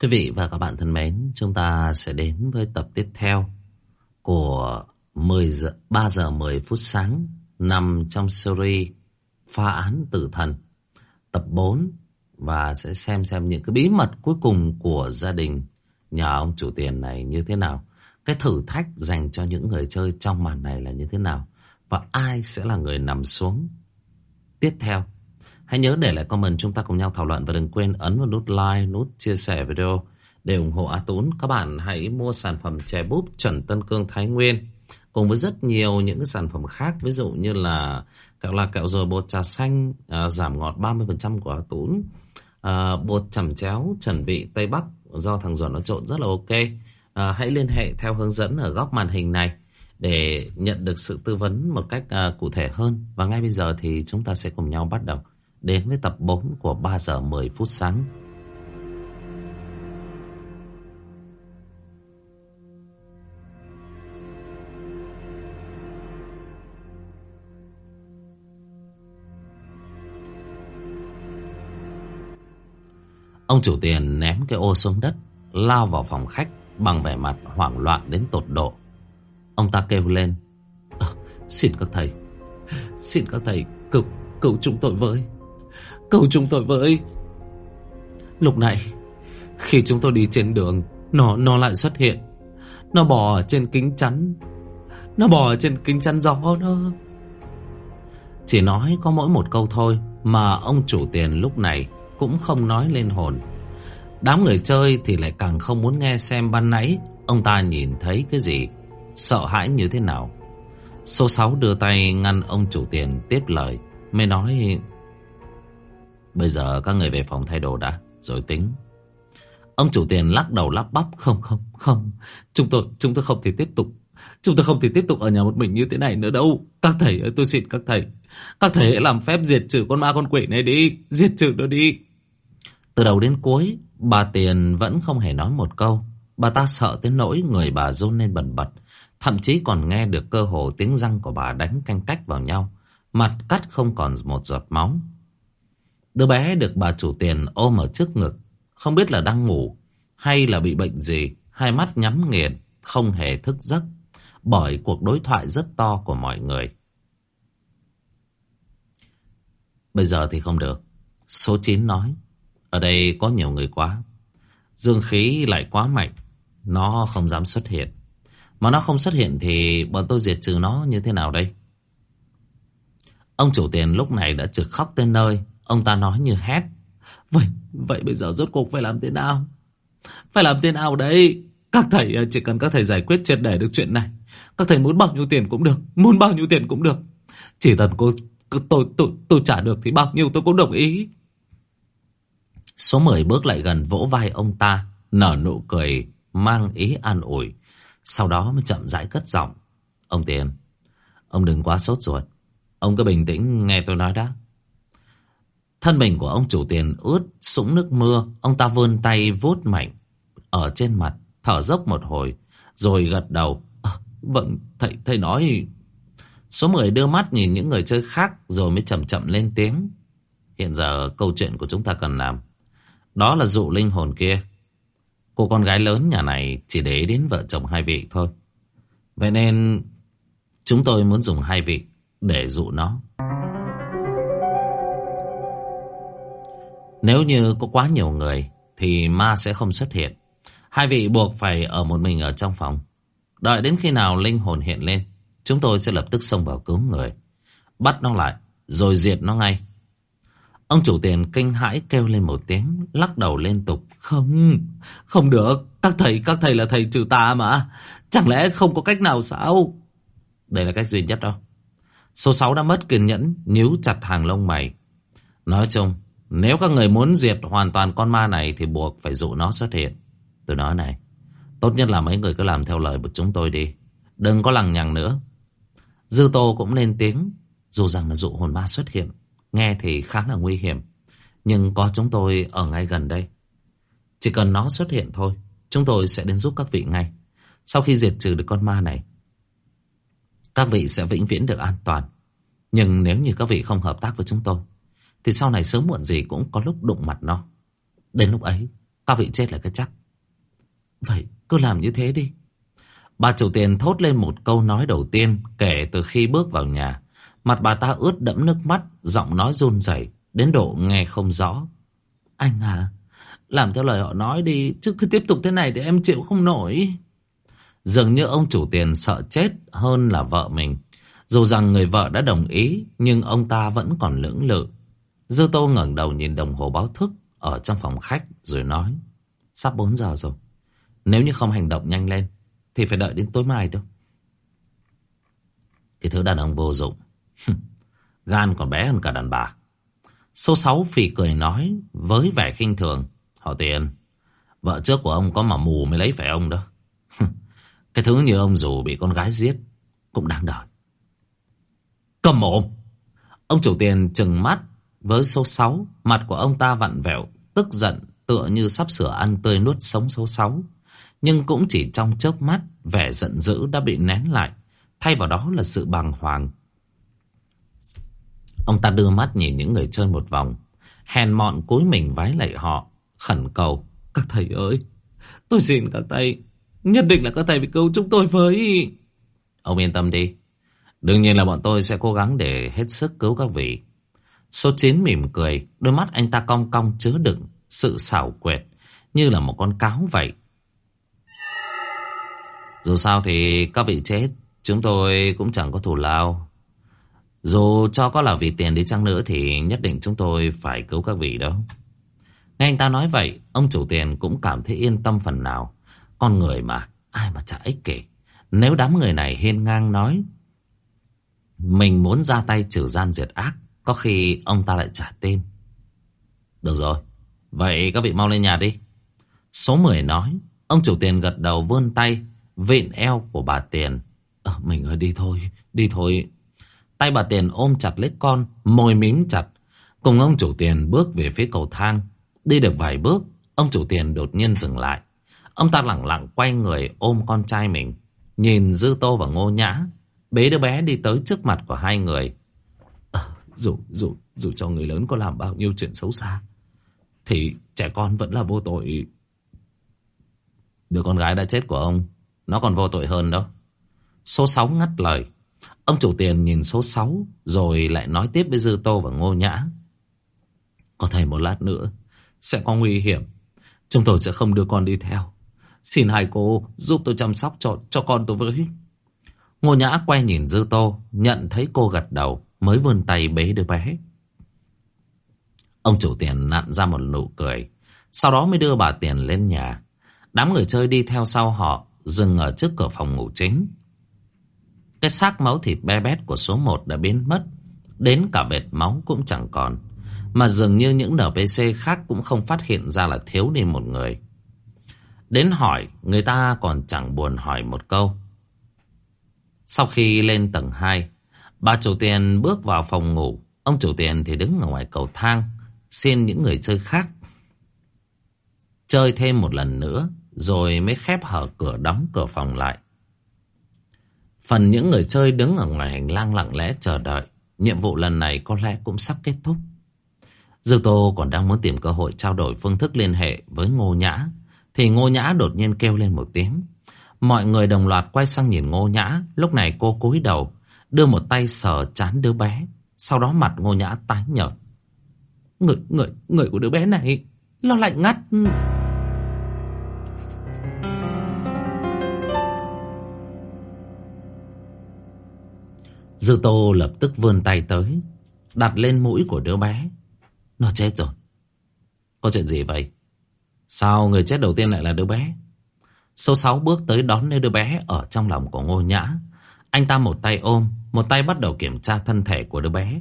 Quý vị và các bạn thân mến, chúng ta sẽ đến với tập tiếp theo của 10 giờ, 3 giờ 10 phút sáng nằm trong series Phá án tử thần tập 4 và sẽ xem xem những cái bí mật cuối cùng của gia đình nhà ông chủ tiền này như thế nào. Cái thử thách dành cho những người chơi trong màn này là như thế nào và ai sẽ là người nằm xuống tiếp theo. Hãy nhớ để lại comment chúng ta cùng nhau thảo luận và đừng quên ấn vào nút like, nút chia sẻ video để ủng hộ A Tún. Các bạn hãy mua sản phẩm chè búp chuẩn Tân Cương Thái Nguyên cùng với rất nhiều những cái sản phẩm khác ví dụ như là kẹo là kẹo dừa bột trà xanh à, giảm ngọt 30% của A Tún. À, bột chẩm chéo chuẩn vị Tây Bắc do thằng Duẩn nó trộn rất là ok. À, hãy liên hệ theo hướng dẫn ở góc màn hình này để nhận được sự tư vấn một cách à, cụ thể hơn. Và ngay bây giờ thì chúng ta sẽ cùng nhau bắt đầu đến với tập 4 của 3 giờ 10 phút sáng. Ông chủ tiền ném cái ô xuống đất, lao vào phòng khách bằng vẻ mặt hoảng loạn đến tột độ. Ông ta kêu lên, à, xin các thầy, xin các thầy cứu, cứu chúng tôi với. Cứu chúng tôi với. Lúc này, Khi chúng tôi đi trên đường, Nó nó lại xuất hiện. Nó bò trên kính chắn. Nó bò trên kính chắn gió đó. Chỉ nói có mỗi một câu thôi Mà ông chủ tiền lúc này Cũng không nói lên hồn. Đám người chơi thì lại càng không muốn nghe xem ban nãy Ông ta nhìn thấy cái gì, Sợ hãi như thế nào. Số 6 đưa tay ngăn ông chủ tiền tiếp lời, Mới nói Bây giờ các người về phòng thay đồ đã, Rồi tính. Ông chủ tiền lắc đầu lắp bắp, Không không không, Chúng tôi chúng tôi không thể tiếp tục, Chúng tôi không thể tiếp tục ở nhà một mình như thế này nữa đâu. Các thầy ơi, tôi xin các thầy Các thầy hãy làm phép diệt trừ con ma con quỷ này đi, Diệt trừ nó đi. Từ đầu đến cuối, Bà Tiền vẫn không hề nói một câu. Bà ta sợ tới nỗi người bà run lên bần bật, Thậm chí còn nghe được cơ hồ tiếng răng của bà đánh canh cách vào nhau. Mặt cắt không còn một giọt máu. Đứa bé được bà chủ tiền ôm ở trước ngực. Không biết là đang ngủ hay là bị bệnh gì. Hai mắt nhắm nghiền, không hề thức giấc. Bởi cuộc đối thoại rất to của mọi người. Bây giờ thì không được. Số 9 nói. Ở đây có nhiều người quá. Dương khí lại quá mạnh. Nó không dám xuất hiện. Mà nó không xuất hiện thì bọn tôi diệt trừ nó như thế nào đây? Ông chủ tiền lúc này đã trực khóc tên nơi. Ông ta nói như hét. Vậy, vậy bây giờ rốt cuộc phải làm thế nào? Phải làm thế nào đấy? Các thầy ờ, chỉ cần các thầy giải quyết triệt để được chuyện này. Các thầy muốn bao nhiêu tiền cũng được. Muốn bao nhiêu tiền cũng được. Chỉ cần cô, tôi, tôi, tôi, tôi trả được thì bao nhiêu tôi cũng đồng ý. Số 10 bước lại gần vỗ vai ông ta. Nở nụ cười mang ý an ủi. Sau đó mới chậm rãi cất giọng. Ông Tiền, ông đừng quá sốt ruột. Ông cứ bình tĩnh nghe tôi nói đã. Thân mình của ông chủ tiền ướt sũng nước mưa. Ông ta vươn tay vuốt mạnh ở trên mặt, thở dốc một hồi, rồi gật đầu. À, vâng, thầy, thầy nói... Số 10 đưa mắt nhìn những người chơi khác rồi mới chậm chậm lên tiếng. Hiện giờ câu chuyện của chúng ta cần làm. Đó là dụ linh hồn kia. Cô con gái lớn nhà này chỉ để đến vợ chồng hai vị thôi. Vậy nên chúng tôi muốn dùng hai vị để dụ nó. Nếu như có quá nhiều người thì ma sẽ không xuất hiện. Hai vị buộc phải ở một mình ở trong phòng. Đợi đến khi nào linh hồn hiện lên, chúng tôi sẽ lập tức xông vào cứu người. Bắt nó lại, rồi diệt nó ngay. Ông chủ tiền kinh hãi kêu lên một tiếng, lắc đầu liên tục. Không, không được. Các thầy, các thầy là thầy trừ tà mà. Chẳng lẽ không có cách nào sao? Đây là cách duy nhất đâu. Số 6 đã mất kiên nhẫn, níu chặt hàng lông mày. Nói chung, nếu các người muốn diệt hoàn toàn con ma này thì buộc phải dụ nó xuất hiện. Tôi nói này, tốt nhất là mấy người cứ làm theo lời của chúng tôi đi. Đừng có lằng nhằng nữa. Dư Tô cũng lên tiếng, dù rằng là dụ hồn ma xuất hiện. Nghe thì khá là nguy hiểm. Nhưng có chúng tôi ở ngay gần đây. Chỉ cần nó xuất hiện thôi, chúng tôi sẽ đến giúp các vị ngay. Sau khi diệt trừ được con ma này, các vị sẽ vĩnh viễn được an toàn. Nhưng nếu như các vị không hợp tác với chúng tôi, thì sau này sớm muộn gì cũng có lúc đụng mặt nó. Đến lúc ấy, Các vị chết là cái chắc. Vậy cứ làm như thế đi. Bà chủ tiền thốt lên một câu nói đầu tiên Kể từ khi bước vào nhà. Mặt bà ta ướt đẫm nước mắt Giọng nói run rẩy Đến độ nghe không rõ. Anh à Làm theo lời họ nói đi Chứ cứ tiếp tục thế này thì em chịu không nổi. Dường như ông chủ tiền sợ chết hơn là vợ mình. Dù rằng người vợ đã đồng ý Nhưng ông ta vẫn còn lưỡng lự. Dư tô ngẩng đầu nhìn đồng hồ báo thức Ở trong phòng khách rồi nói, Sắp 4 giờ rồi. Nếu như không hành động nhanh lên, Thì phải đợi đến tối mai đâu. Cái thứ đàn ông vô dụng. Gan còn bé hơn cả đàn bà. Số 6 phì cười nói Với vẻ khinh thường, Họ tiền, Vợ trước của ông có mà mù mới lấy phải ông đó. Cái thứ như ông dù bị con gái giết Cũng đáng đời Cầm mồm Ông chủ tiền trừng mắt với số 6 Mặt của ông ta vặn vẹo, Tức giận, tựa như sắp sửa ăn tươi nuốt sống số 6 Nhưng cũng chỉ trong chớp mắt, Vẻ giận dữ đã bị nén lại, Thay vào đó là sự bàng hoàng. Ông ta đưa mắt nhìn những người chơi một vòng, Hèn mọn cúi mình vái lạy họ, Khẩn cầu, Các thầy ơi, Tôi xin các thầy, Nhất định là các thầy phải cứu chúng tôi với. Ông yên tâm đi. Đương nhiên là bọn tôi sẽ cố gắng để hết sức cứu các vị. Số 9 mỉm cười, Đôi mắt anh ta cong cong chứa đựng Sự xảo quyệt, Như là một con cáo vậy. Dù sao thì các vị chết, Chúng tôi cũng chẳng có thù lao. Dù cho có là vì tiền đi chăng nữa Thì nhất định chúng tôi phải cứu các vị đó. Nghe anh ta nói vậy, Ông chủ tiền cũng cảm thấy yên tâm phần nào. Con người mà, Ai mà chả ích kỷ. Nếu đám người này hiên ngang nói, Mình muốn ra tay trừ gian diệt ác có khi ông ta lại trả tên Được rồi Vậy các vị mau lên nhà đi. Số 10 nói Ông chủ tiền gật đầu vươn tay Vịn eo của bà tiền. À, Mình ơi đi thôi Đi thôi. Tay bà tiền ôm chặt lấy con Môi mím chặt. Cùng ông chủ tiền bước về phía cầu thang. Đi được vài bước Ông chủ tiền đột nhiên dừng lại. Ông ta lặng lặng quay người ôm con trai mình. Nhìn Dư Tô và Ngô Nhã Bế đứa bé đi tới trước mặt của hai người. Dù dù dù cho người lớn có làm bao nhiêu chuyện xấu xa Thì trẻ con vẫn là vô tội. Đứa con gái đã chết của ông Nó còn vô tội hơn đó. Số 6 ngắt lời. Ông chủ tiền nhìn số 6 Rồi lại nói tiếp với Dư Tô và Ngô Nhã. Có thể một lát nữa Sẽ có nguy hiểm. Chúng tôi sẽ không đưa con đi theo. Xin hai cô giúp tôi chăm sóc cho cho con tôi với. Ngô Nhã quay nhìn Dư Tô, nhận thấy cô gật đầu, mới vươn tay bế đứa bé. Ông chủ tiền nặn ra một nụ cười, sau đó mới đưa bà tiền lên nhà. Đám người chơi đi theo sau họ, dừng ở trước cửa phòng ngủ chính. Cái xác máu thịt be bét của số 1 đã biến mất, đến cả vệt máu cũng chẳng còn. Mà dường như những NPC khác cũng không phát hiện ra là thiếu đi một người. Đến hỏi người ta còn chẳng buồn hỏi một câu Sau khi lên tầng 2 Bà chủ tiền bước vào phòng ngủ Ông chủ tiền thì đứng ở ngoài cầu thang Xin những người chơi khác Chơi thêm một lần nữa Rồi mới khép hở cửa đóng cửa phòng lại Phần những người chơi đứng ở ngoài hành lang lặng lẽ chờ đợi Nhiệm vụ lần này có lẽ cũng sắp kết thúc Dư Tô còn đang muốn tìm cơ hội trao đổi phương thức liên hệ với Ngô Nhã thì Ngô Nhã đột nhiên kêu lên một tiếng. Mọi người đồng loạt quay sang nhìn Ngô Nhã. Lúc này cô cúi đầu, đưa một tay sờ chán đứa bé. Sau đó mặt Ngô Nhã tái nhợt. Người, người, người của đứa bé này, lo lạnh ngắt. Dư Tô lập tức vươn tay tới, đặt lên mũi của đứa bé. Nó chết rồi. Có chuyện gì vậy? Sao người chết đầu tiên lại là đứa bé? Số 6 bước tới đón lấy đứa bé ở trong lòng của Ngô Nhã. Anh ta một tay ôm, một tay bắt đầu kiểm tra thân thể của đứa bé.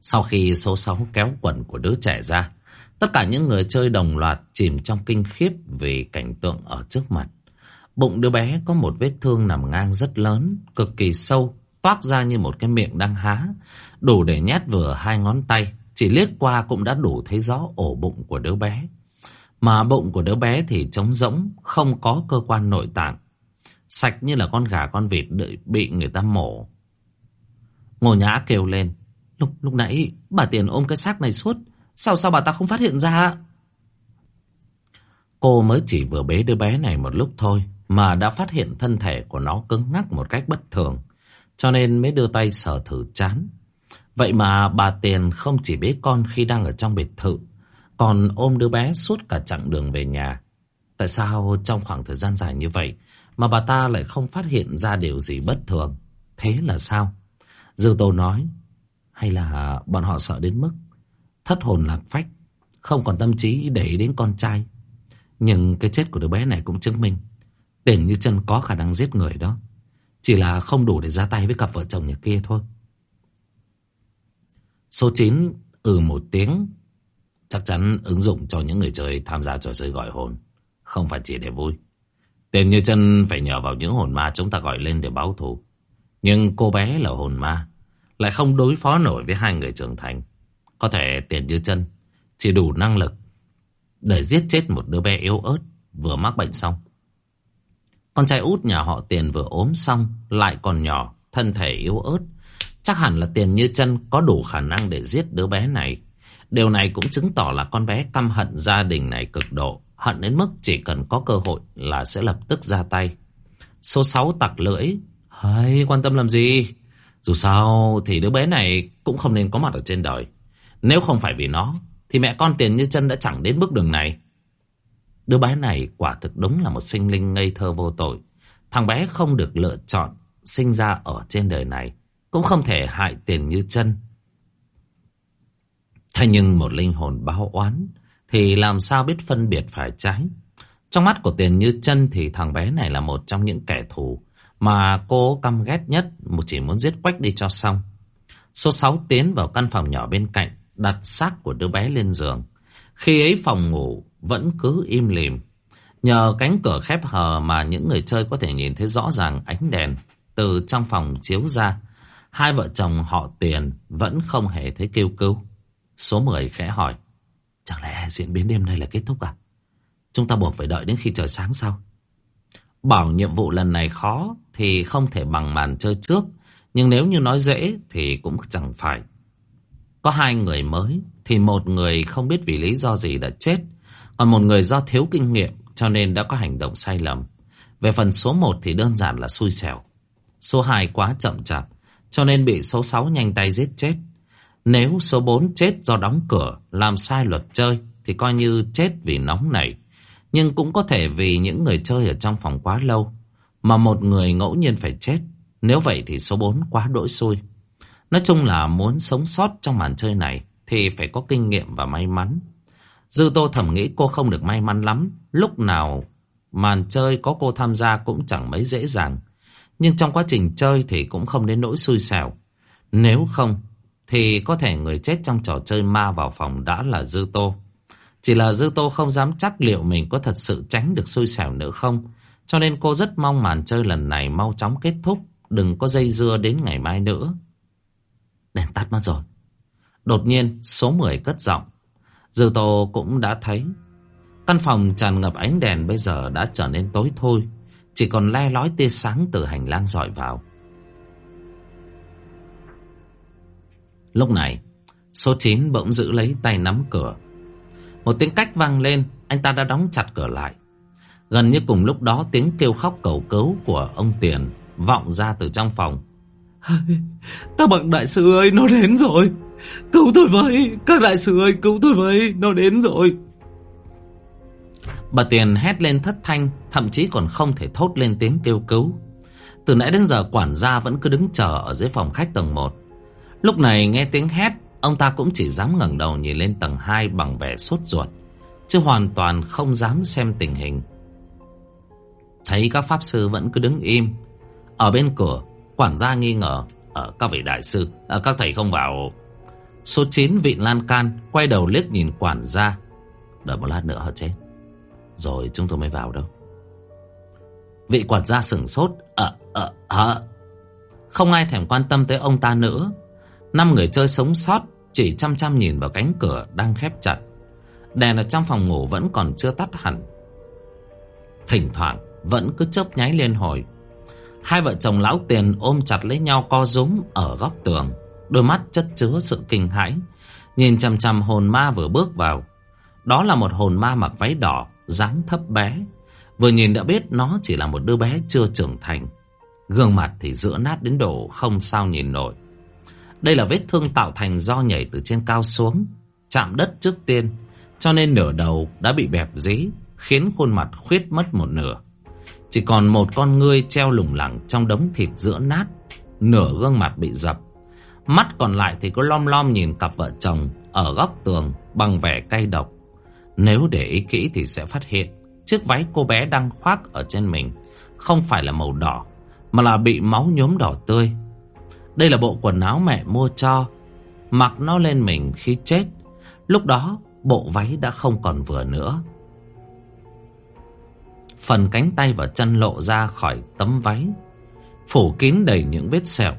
Sau khi số 6 kéo quần của đứa trẻ ra, tất cả những người chơi đồng loạt chìm trong kinh khiếp vì cảnh tượng ở trước mặt. Bụng đứa bé có một vết thương nằm ngang rất lớn, cực kỳ sâu, toát ra như một cái miệng đang há, đủ để nhét vừa hai ngón tay. Chỉ liếc qua cũng đã đủ thấy rõ ổ bụng của đứa bé. Mà bụng của đứa bé thì trống rỗng, không có cơ quan nội tạng. Sạch như là con gà con vịt đợi bị người ta mổ. Ngô Nhã kêu lên. Lúc lúc nãy bà Tiền ôm cái xác này suốt. Sao sao bà ta không phát hiện ra? Cô mới chỉ vừa bế đứa bé này một lúc thôi mà đã phát hiện thân thể của nó cứng ngắc một cách bất thường. Cho nên mới đưa tay sờ thử chán. Vậy mà bà Tiền không chỉ bế con khi đang ở trong biệt thự, còn ôm đứa bé suốt cả chặng đường về nhà. Tại sao trong khoảng thời gian dài như vậy mà bà ta lại không phát hiện ra điều gì bất thường? Thế là sao? Dư Tô nói, hay là bọn họ sợ đến mức thất hồn lạc phách, không còn tâm trí để ý đến con trai. Nhưng cái chết của đứa bé này cũng chứng minh Tiền như chân có khả năng giết người đó Chỉ là không đủ để ra tay với cặp vợ chồng nhà kia thôi Số 9 ừ một tiếng Chắc chắn ứng dụng cho những người chơi tham gia trò chơi gọi hồn Không phải chỉ để vui Tiền như chân phải nhờ vào những hồn ma chúng ta gọi lên để báo thù. Nhưng cô bé là hồn ma, Lại không đối phó nổi với hai người trưởng thành. Có thể tiền như chân Chỉ đủ năng lực Để giết chết một đứa bé yếu ớt Vừa mắc bệnh xong. Con trai út nhà họ tiền vừa ốm xong, Lại còn nhỏ, Thân thể yếu ớt. Chắc hẳn là tiền như chân có đủ khả năng để giết đứa bé này. Điều này cũng chứng tỏ là con bé căm hận gia đình này cực độ. Hận đến mức chỉ cần có cơ hội là sẽ lập tức ra tay. Số 6 tặc lưỡi. Hay quan tâm làm gì? Dù sao thì đứa bé này cũng không nên có mặt ở trên đời. Nếu không phải vì nó, Thì mẹ con tiền như chân đã chẳng đến bước đường này. Đứa bé này quả thực đúng là một sinh linh ngây thơ vô tội. Thằng bé không được lựa chọn Sinh ra ở trên đời này, Cũng không thể hại tiền như chân Thế nhưng một linh hồn báo oán thì làm sao biết phân biệt phải trái Trong mắt của tiền như chân Thì thằng bé này là một trong những kẻ thù Mà cô căm ghét nhất, Một chỉ muốn giết quách đi cho xong Số 6 tiến vào căn phòng nhỏ bên cạnh, Đặt xác của đứa bé lên giường Khi ấy phòng ngủ vẫn cứ im lìm Nhờ cánh cửa khép hờ mà những người chơi có thể nhìn thấy rõ ràng ánh đèn từ trong phòng chiếu ra. Hai vợ chồng họ tiền vẫn không hề thấy kêu cứu. Số 10 khẽ hỏi. Chẳng lẽ diễn biến đêm nay là kết thúc à? Chúng ta buộc phải đợi đến khi trời sáng sao? Bảo nhiệm vụ lần này khó thì không thể bằng màn chơi trước. Nhưng nếu như nói dễ thì cũng chẳng phải. Có hai người mới thì một người không biết vì lý do gì đã chết. Còn một người do thiếu kinh nghiệm cho nên đã có hành động sai lầm. Về phần số 1 thì đơn giản là xui xẻo. Số 2 quá chậm chạp, cho nên bị số 6 nhanh tay giết chết. Nếu số 4 chết do đóng cửa, làm sai luật chơi, thì coi như chết vì nóng này Nhưng cũng có thể vì những người chơi ở trong phòng quá lâu, mà một người ngẫu nhiên phải chết. Nếu vậy thì số 4 quá đỗi xui. Nói chung là muốn sống sót trong màn chơi này thì phải có kinh nghiệm và may mắn. Dư Tô thầm nghĩ cô không được may mắn lắm. Lúc nào màn chơi có cô tham gia cũng chẳng mấy dễ dàng. Nhưng trong quá trình chơi thì cũng không đến nỗi xui xẻo. Nếu không thì có thể người chết trong trò chơi ma vào phòng đã là Dư Tô. Chỉ là Dư Tô không dám chắc liệu mình có thật sự tránh được xui xẻo nữa không. Cho nên cô rất mong màn chơi lần này mau chóng kết thúc. Đừng có dây dưa đến ngày mai nữa. Đèn tắt mất rồi. Đột nhiên, số 10 cất giọng. Dư Tô cũng đã thấy Căn phòng tràn ngập ánh đèn bây giờ đã trở nên tối thôi, Chỉ còn le lói tia sáng từ hành lang dọi vào Lúc này Số 9 bỗng giữ lấy tay nắm cửa. Một tiếng cách vang lên Anh ta đã đóng chặt cửa lại. Gần như cùng lúc đó tiếng kêu khóc cầu cứu của ông Tiền Vọng ra từ trong phòng. Ta bậc đại sư ơi nó đến rồi. Cứu tôi với Các đại sư ơi cứu tôi với Nó đến rồi. Bà Tiền hét lên thất thanh Thậm chí còn không thể thốt lên tiếng kêu cứu. Từ nãy đến giờ quản gia vẫn cứ đứng chờ Ở dưới phòng khách tầng 1 Lúc này nghe tiếng hét, Ông ta cũng chỉ dám ngẩng đầu nhìn lên tầng 2 Bằng vẻ sốt ruột, Chứ hoàn toàn không dám xem tình hình. Thấy các pháp sư vẫn cứ đứng im, Ở bên cửa, Quản gia nghi ngờ Ở các vị đại sư ở Các thầy không vào? Số 9 vị lan can Quay đầu liếc nhìn quản gia. Đợi một lát nữa họ chết Rồi chúng tôi mới vào đâu. Vị quản gia sửng sốt Ờ ờ hả? Không ai thèm quan tâm tới ông ta nữa. Năm người chơi sống sót, Chỉ chăm chăm nhìn vào cánh cửa đang khép chặt Đèn ở trong phòng ngủ vẫn còn chưa tắt hẳn Thỉnh thoảng, Vẫn cứ chớp nháy lên hồi Hai vợ chồng lão tiền ôm chặt lấy nhau co rúm Ở góc tường Đôi mắt chất chứa sự kinh hãi Nhìn chằm chằm hồn ma vừa bước vào Đó là một hồn ma mặc váy đỏ, dáng thấp bé. Vừa nhìn đã biết nó chỉ là một đứa bé chưa trưởng thành. Gương mặt thì giữa nát đến độ không sao nhìn nổi. Đây là vết thương tạo thành do nhảy từ trên cao xuống, chạm đất trước tiên, cho nên nửa đầu đã bị bẹp dí, khiến khuôn mặt khuyết mất một nửa. Chỉ còn một con ngươi treo lủng lẳng trong đống thịt giữa nát, nửa gương mặt bị dập. Mắt còn lại thì có lom lom nhìn cặp vợ chồng ở góc tường bằng vẻ cay độc. Nếu để ý kỹ thì sẽ phát hiện chiếc váy cô bé đang khoác ở trên mình không phải là màu đỏ mà là bị máu nhuốm đỏ tươi. Đây là bộ quần áo mẹ mua cho, mặc nó lên mình khi chết. Lúc đó bộ váy đã không còn vừa nữa. Phần cánh tay và chân lộ ra khỏi tấm váy, phủ kín đầy những vết sẹo.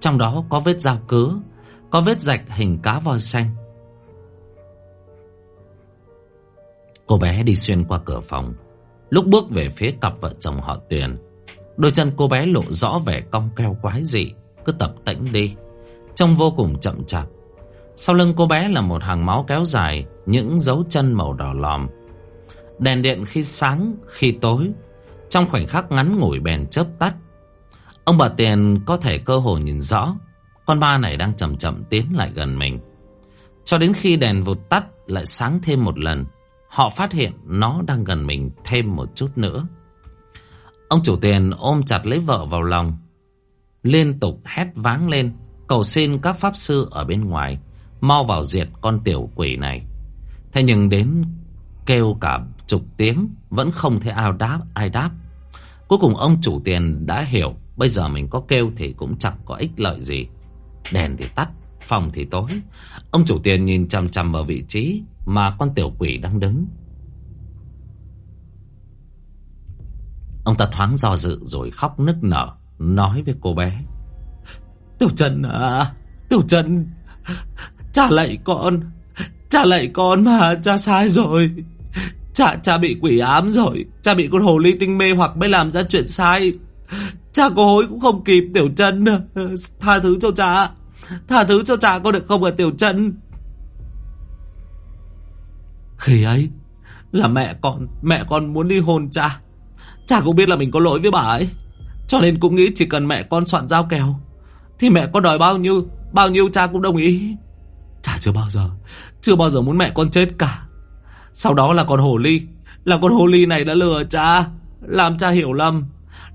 Trong đó có vết dao cứa, có vết rạch hình cá voi xanh. Cô bé đi xuyên qua cửa phòng, lúc bước về phía cặp vợ chồng họ Tiền. Đôi chân cô bé lộ rõ vẻ cong keo quái dị, cứ tập tễnh đi, trông vô cùng chậm chạp. Sau lưng cô bé là một hàng máu kéo dài, những dấu chân màu đỏ lòm. Đèn điện khi sáng, khi tối, trong khoảnh khắc ngắn ngủi bèn chớp tắt. Ông bà Tiền có thể cơ hồ nhìn rõ, con ma này đang chậm chậm tiến lại gần mình. Cho đến khi đèn vụt tắt lại sáng thêm một lần, họ phát hiện nó đang gần mình thêm một chút nữa. Ông chủ tiền ôm chặt lấy vợ vào lòng, liên tục hét váng lên, cầu xin các pháp sư ở bên ngoài mau vào diệt con tiểu quỷ này. Thế nhưng đến kêu cả chục tiếng vẫn không thấy ai đáp, ai đáp. Cuối cùng ông chủ tiền đã hiểu bây giờ mình có kêu thì cũng chẳng có ích lợi gì. Đèn thì tắt, phòng thì tối. Ông chủ tiền nhìn chằm chằm vào vị trí mà con tiểu quỷ đang đứng. Ông ta thoáng do dự rồi khóc nức nở, nói với cô bé. Tiểu Trần à, Tiểu Trần, cha lạy con, cha lạy con mà, cha sai rồi. Cha, cha bị quỷ ám rồi, cha bị con hồ ly tinh mê hoặc mới làm ra chuyện sai. Cha có hối cũng không kịp Tiểu Trần, tha thứ cho cha, tha thứ cho cha con được không ạ Tiểu Trần. Khi ấy là mẹ con, mẹ con muốn ly hôn cha. Cha cũng biết là mình có lỗi với bà ấy cho nên cũng nghĩ chỉ cần mẹ con soạn giao kèo, Thì mẹ con đòi bao nhiêu Bao nhiêu cha cũng đồng ý. Chả chưa bao giờ, Chưa bao giờ muốn mẹ con chết cả. Sau đó là con hồ ly, Là con hồ ly này đã lừa cha, Làm cha hiểu lầm,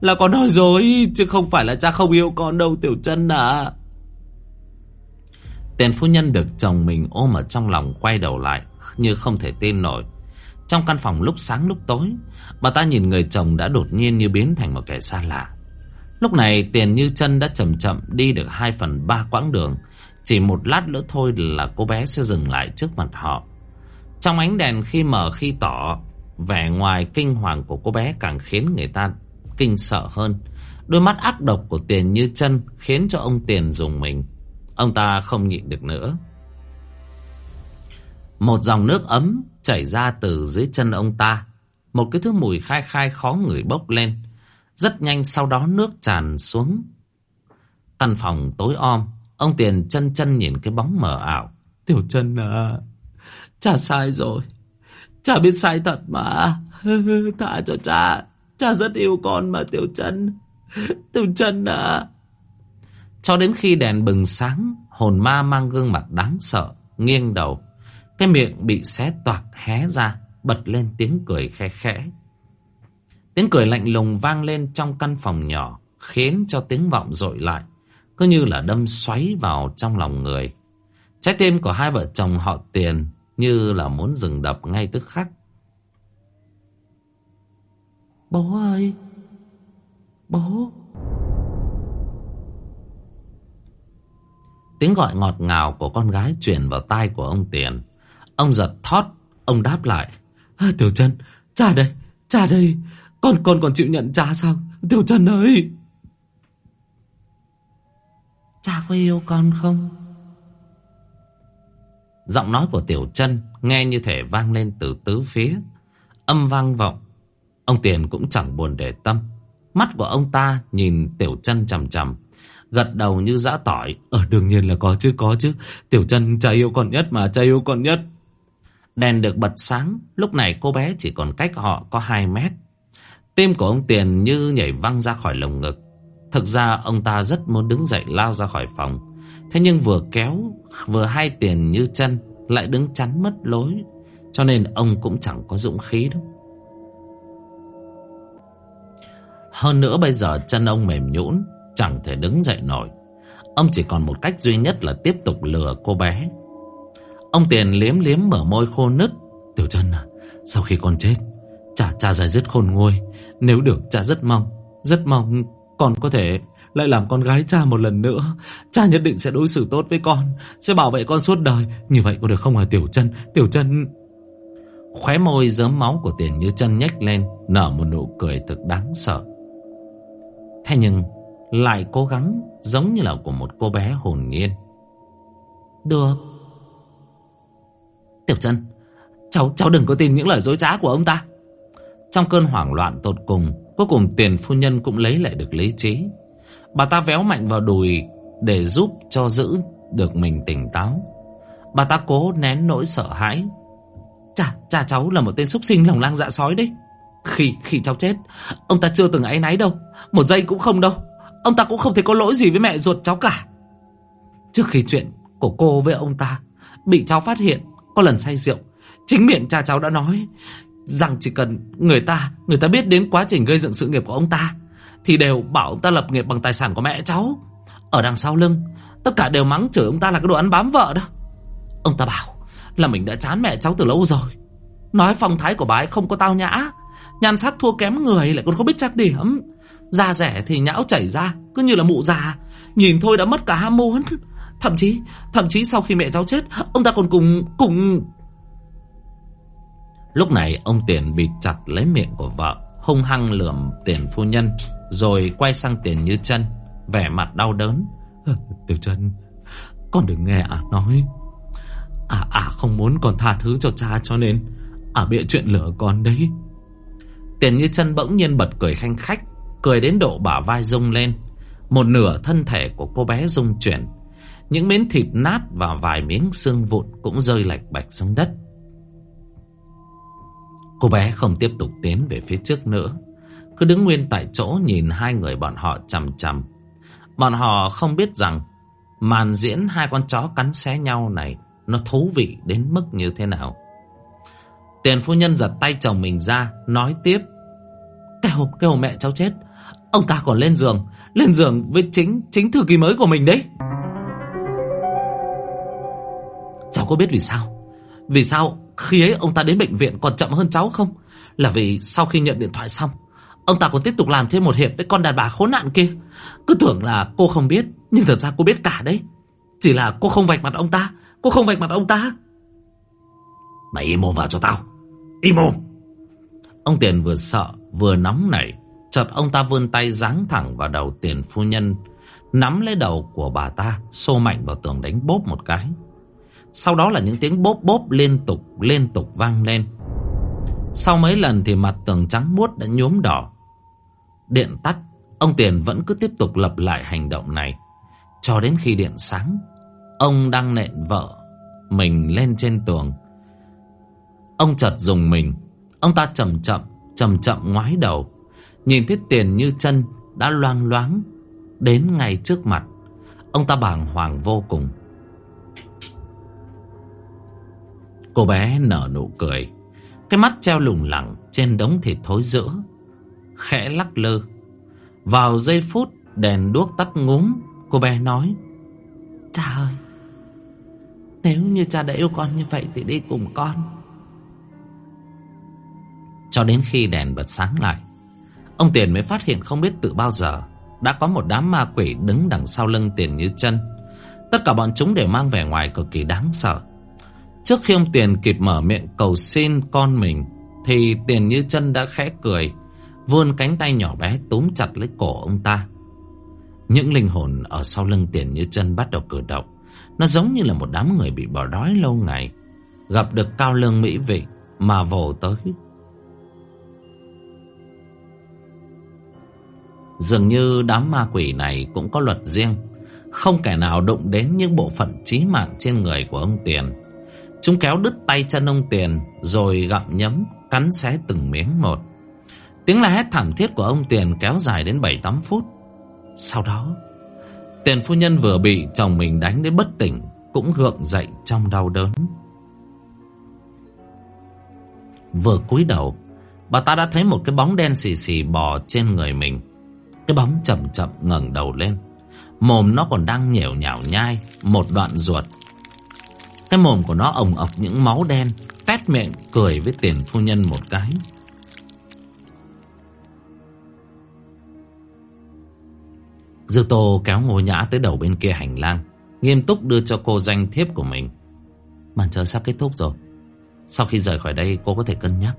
Là con nói dối, Chứ không phải là cha không yêu con đâu, tiểu chân à Tiền phu nhân được chồng mình ôm ở trong lòng quay đầu lại, Như không thể tin nổi. Trong căn phòng lúc sáng lúc tối, Bà ta nhìn người chồng đã đột nhiên như biến thành một kẻ xa lạ. Lúc này tiền như chân đã chậm chậm đi được 2 phần 3 quãng đường. Chỉ một lát nữa thôi là cô bé sẽ dừng lại trước mặt họ. Trong ánh đèn khi mờ khi tỏ, Vẻ ngoài kinh hoàng của cô bé càng khiến người ta kinh sợ hơn. Đôi mắt ác độc của tiền như chân Khiến cho ông tiền dùng mình. Ông ta không nhịn được nữa. Một dòng nước ấm chảy ra từ dưới chân ông ta. Một cái thứ mùi khai khai khó ngửi bốc lên. Rất nhanh sau đó nước tràn xuống. Căn phòng tối om, ông Tiền chân chân nhìn cái bóng mờ ảo. Tiểu chân à, cha sai rồi. Cha biết sai thật mà. Thả cho cha. Cha rất yêu con mà Tiểu chân. Tiểu chân à. Cho đến khi đèn bừng sáng, hồn ma mang gương mặt đáng sợ, nghiêng đầu. Cái miệng bị xé toạc hé ra, bật lên tiếng cười khe khẽ. Tiếng cười lạnh lùng vang lên trong căn phòng nhỏ, khiến cho tiếng vọng dội lại, cứ như là đâm xoáy vào trong lòng người. Trái tim của hai vợ chồng họ tiền như là muốn dừng đập ngay tức khắc. Bố ơi! Bố! Tiếng gọi ngọt ngào của con gái truyền vào tai của ông Tiền. Ông giật thót, ông đáp lại. Tiểu Trân, cha đây, cha đây, con con còn chịu nhận cha sao? Tiểu Trân ơi! Cha có yêu con không? Giọng nói của Tiểu Trân nghe như thể vang lên từ tứ phía. Âm vang vọng. Ông Tiền cũng chẳng buồn để tâm. Mắt của ông ta nhìn Tiểu Trân chầm chầm. Gật đầu như dã tỏi. Ở ờ, đương nhiên là có chứ, có chứ. Tiểu Trân cha yêu con nhất mà, cha yêu con nhất. Đèn được bật sáng, lúc này cô bé chỉ còn cách họ có 2 mét. Tim của ông Tiền như nhảy văng ra khỏi lồng ngực. Thực ra ông ta rất muốn đứng dậy lao ra khỏi phòng. Thế nhưng vừa kéo, vừa hai tiền như chân, lại đứng chắn mất lối. Cho nên ông cũng chẳng có dũng khí đâu. Hơn nữa bây giờ chân ông mềm nhũn, chẳng thể đứng dậy nổi. Ông chỉ còn một cách duy nhất là tiếp tục lừa cô bé. Ông Tiền liếm liếm mở môi khô nứt. Tiểu chân à, sau khi con chết, cha cha dài rất khôn nguôi. Nếu được cha rất mong, rất mong con có thể lại làm con gái cha một lần nữa. Cha nhất định sẽ đối xử tốt với con, sẽ bảo vệ con suốt đời. Như vậy có được không hả Tiểu chân? Tiểu chân... Khóe môi dớm máu của tiền như chân nhếch lên, nở một nụ cười thực đáng sợ. Thế nhưng lại cố gắng giống như là của một cô bé hồn nhiên. Được. Tiểu chân, cháu cháu đừng có tin những lời dối trá của ông ta. Trong cơn hoảng loạn tột cùng, cuối cùng tiền phu nhân cũng lấy lại được lý trí. Bà ta véo mạnh vào đùi để giúp cho giữ được mình tỉnh táo. Bà ta cố nén nỗi sợ hãi. Chà, cha cháu là một tên súc sinh lòng lang dạ sói đấy. Khi khi cháu chết, ông ta chưa từng áy náy đâu, một giây cũng không đâu. Ông ta cũng không thể có lỗi gì với mẹ ruột cháu cả. Trước khi chuyện của cô với ông ta bị cháu phát hiện có lần say rượu, chính miệng cha cháu đã nói rằng chỉ cần người ta người ta biết đến quá trình gây dựng sự nghiệp của ông ta thì đều bảo ông ta lập nghiệp bằng tài sản của mẹ cháu. Ở đằng sau lưng, tất cả đều mắng chửi ông ta là cái đồ ăn bám vợ đó. Ông ta bảo là mình đã chán mẹ cháu từ lâu rồi. Nói phong thái của bà ấy không có tao nhã, nhan sắc thua kém người lại còn không biết chắc điểm. Da rẻ thì nhão chảy ra, cứ như là mụ già, nhìn thôi đã mất cả ham muốn. Thậm chí, thậm chí sau khi mẹ cháu chết, ông ta còn cùng cùng Lúc này ông Tiền bịt chặt lấy miệng của vợ, hung hăng lườm Tiền phu nhân, rồi quay sang Tiền như chân, vẻ mặt đau đớn. Ờ, Tiểu chân, con đừng nghe ả nói. Ả ả không muốn con tha thứ cho cha cho nên ả bịa chuyện lửa con đấy. Tiền như chân bỗng nhiên bật cười khanh khách, cười đến độ bả vai rung lên. Một nửa thân thể của cô bé rung chuyển. Những miếng thịt nát và vài miếng xương vụn cũng rơi lạch bạch xuống đất. Cô bé không tiếp tục tiến về phía trước nữa. Cứ đứng nguyên tại chỗ nhìn hai người bọn họ chằm chằm. Bọn họ không biết rằng màn diễn hai con chó cắn xé nhau này nó thú vị đến mức như thế nào. Tiền phu nhân giật tay chồng mình ra, nói tiếp. Cái hộp cái mẹ cháu chết, ông ta còn lên giường, lên giường với chính chính thư ký mới của mình đấy. Cháu có biết vì sao? Vì sao khi ấy ông ta đến bệnh viện còn chậm hơn cháu không? Là vì sau khi nhận điện thoại xong, ông ta còn tiếp tục làm thêm một hiệp với con đàn bà khốn nạn kia. Cứ tưởng là cô không biết, nhưng thật ra cô biết cả đấy. Chỉ là cô không vạch mặt ông ta, cô không vạch mặt ông ta. Mày im mồm vào cho tao. Im mồm. Ông Tiền vừa sợ, vừa nóng nảy. Chợt ông ta vươn tay giáng thẳng vào đầu tiền phu nhân, nắm lấy đầu của bà ta, xô mạnh vào tường đánh bốp một cái. Sau đó là những tiếng bốp bốp liên tục liên tục vang lên. Sau mấy lần thì mặt tường trắng muốt đã nhuốm đỏ. Điện tắt, Ông Tiền vẫn cứ tiếp tục lặp lại hành động này. Cho đến khi điện sáng, Ông đang nện vợ Mình lên trên tường. Ông chợt dùng mình. Ông ta chậm chậm Chậm chậm ngoái đầu. Nhìn thấy tiền như chân Đã loang loáng Đến ngay trước mặt. Ông ta bàng hoàng vô cùng. Cô bé nở nụ cười. Cái mắt treo lủng lẳng Trên đống thịt thối giữa Khẽ lắc lơ Vào giây phút đèn đuốc tắt ngúm Cô bé nói Cha ơi Nếu như cha đã yêu con như vậy Thì đi cùng con. Cho đến khi đèn bật sáng lại Ông Tiền mới phát hiện không biết từ bao giờ Đã có một đám ma quỷ đứng đằng sau lưng Tiền như chân Tất cả bọn chúng đều mang vẻ ngoài cực kỳ đáng sợ Trước khi ông Tiền kịp mở miệng cầu xin con mình, Thì Tiền như chân đã khẽ cười, Vươn cánh tay nhỏ bé túm chặt lấy cổ ông ta. Những linh hồn ở sau lưng Tiền như chân bắt đầu cử động. Nó giống như là một đám người bị bỏ đói lâu ngày. Gặp được cao lương mỹ vị Mà vồ tới. Dường như đám ma quỷ này cũng có luật riêng. Không kẻ nào đụng đến những bộ phận trí mạng trên người của ông Tiền. Chúng kéo đứt tay chân ông Tiền, Rồi gặm nhấm, Cắn xé từng miếng một. Tiếng la hét thảm thiết của ông Tiền kéo dài đến 7-8 phút. Sau đó, Tiền phu nhân vừa bị chồng mình đánh đến bất tỉnh, Cũng gượng dậy trong đau đớn. Vừa cúi đầu, Bà ta đã thấy một cái bóng đen xì xì bò trên người mình. Cái bóng chậm chậm ngẩng đầu lên. Mồm nó còn đang nhẻo nhảo nhai, Một đoạn ruột. Cái mồm của nó ồng ọc những máu đen Tét miệng cười với tiền phu nhân một cái. Dư Tô kéo ngô nhã tới đầu bên kia hành lang Nghiêm túc đưa cho cô danh thiếp của mình. Màn chơi sắp kết thúc rồi. Sau khi rời khỏi đây cô có thể cân nhắc.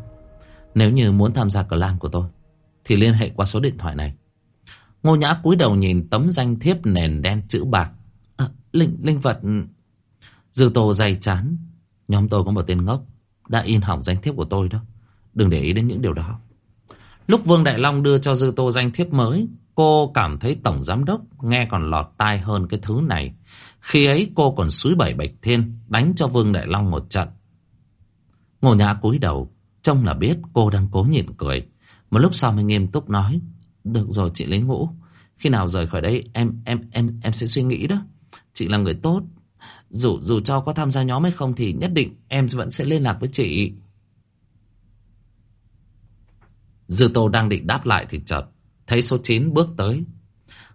Nếu như muốn tham gia clan của tôi Thì liên hệ qua số điện thoại này. Ngô nhã cúi đầu nhìn tấm danh thiếp nền đen chữ bạc. À, linh, linh vật Dư Tô dày chán Nhóm tôi có một tên ngốc Đã in hỏng danh thiếp của tôi đó Đừng để ý đến những điều đó Lúc Vương Đại Long đưa cho Dư Tô danh thiếp mới Cô cảm thấy Tổng Giám Đốc nghe còn lọt tai hơn cái thứ này. Khi ấy cô còn suối bảy bạch thiên đánh cho Vương Đại Long một trận. Ngô Nhã cúi đầu, trông là biết cô đang cố nhịn cười. Một lúc sau mới nghiêm túc nói, được rồi chị lấy ngũ, khi nào rời khỏi đây em em em em sẽ suy nghĩ đó. Chị là người tốt, dù dù cho có tham gia nhóm hay không thì nhất định em vẫn sẽ liên lạc với chị. Dư Tô đang định đáp lại thì chợt Thấy số 9 bước tới.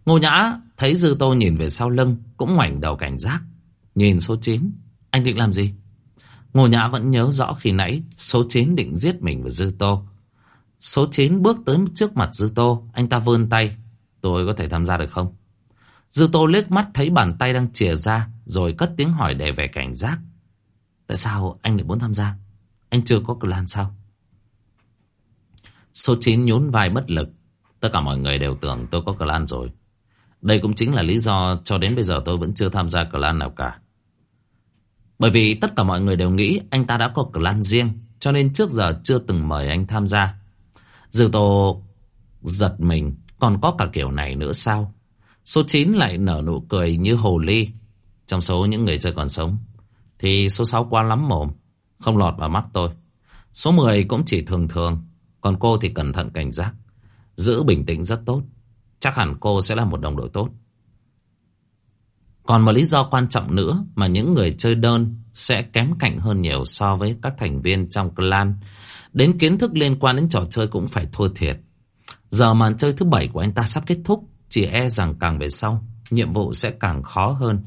Ngô Nhã thấy Dư Tô nhìn về sau lưng Cũng ngoảnh đầu cảnh giác. Nhìn số 9 Anh định làm gì? Ngô Nhã vẫn nhớ rõ khi nãy Số 9 định giết mình và Dư Tô. Số 9 bước tới trước mặt Dư Tô, Anh ta vươn tay. Tôi có thể tham gia được không? Dư Tô liếc mắt thấy bàn tay đang chìa ra Rồi cất tiếng hỏi để về cảnh giác Tại sao anh lại muốn tham gia Anh chưa có clan sao Số 9 nhún vai bất lực Tất cả mọi người đều tưởng tôi có clan rồi. Đây cũng chính là lý do cho đến bây giờ tôi vẫn chưa tham gia clan nào cả. Bởi vì tất cả mọi người đều nghĩ anh ta đã có clan riêng, cho nên trước giờ chưa từng mời anh tham gia. Dư Tô giật mình, còn có cả kiểu này nữa sao? Số 9 lại nở nụ cười như hồ ly. Trong số những người chơi còn sống, thì số 6 quá lắm mồm, không lọt vào mắt tôi. Số 10 cũng chỉ thường thường, còn cô thì cẩn thận cảnh giác. Giữ bình tĩnh rất tốt Chắc hẳn cô sẽ là một đồng đội tốt Còn một lý do quan trọng nữa Mà những người chơi đơn Sẽ kém cạnh hơn nhiều so với các thành viên trong clan Đến kiến thức liên quan đến trò chơi cũng phải thua thiệt Giờ màn chơi thứ bảy của anh ta sắp kết thúc chỉ e rằng càng về sau Nhiệm vụ sẽ càng khó hơn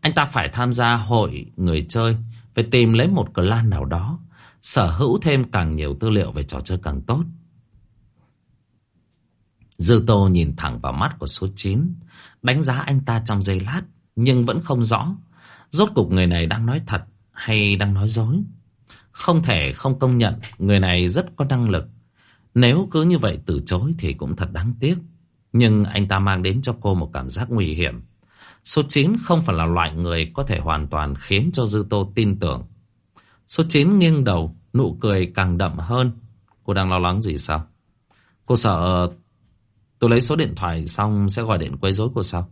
Anh ta phải tham gia hội người chơi Phải tìm lấy một clan nào đó Sở hữu thêm càng nhiều tư liệu về trò chơi càng tốt Dư Tô nhìn thẳng vào mắt của số 9, đánh giá anh ta trong giây lát, nhưng vẫn không rõ. Rốt cục người này đang nói thật hay đang nói dối. Không thể không công nhận người này rất có năng lực. Nếu cứ như vậy từ chối thì cũng thật đáng tiếc. Nhưng anh ta mang đến cho cô một cảm giác nguy hiểm. Số 9 không phải là loại người có thể hoàn toàn khiến cho Dư Tô tin tưởng. Số 9 nghiêng đầu, nụ cười càng đậm hơn. Cô đang lo lắng gì sao? Cô sợ Tôi lấy số điện thoại xong sẽ gọi điện quấy rối cô sao?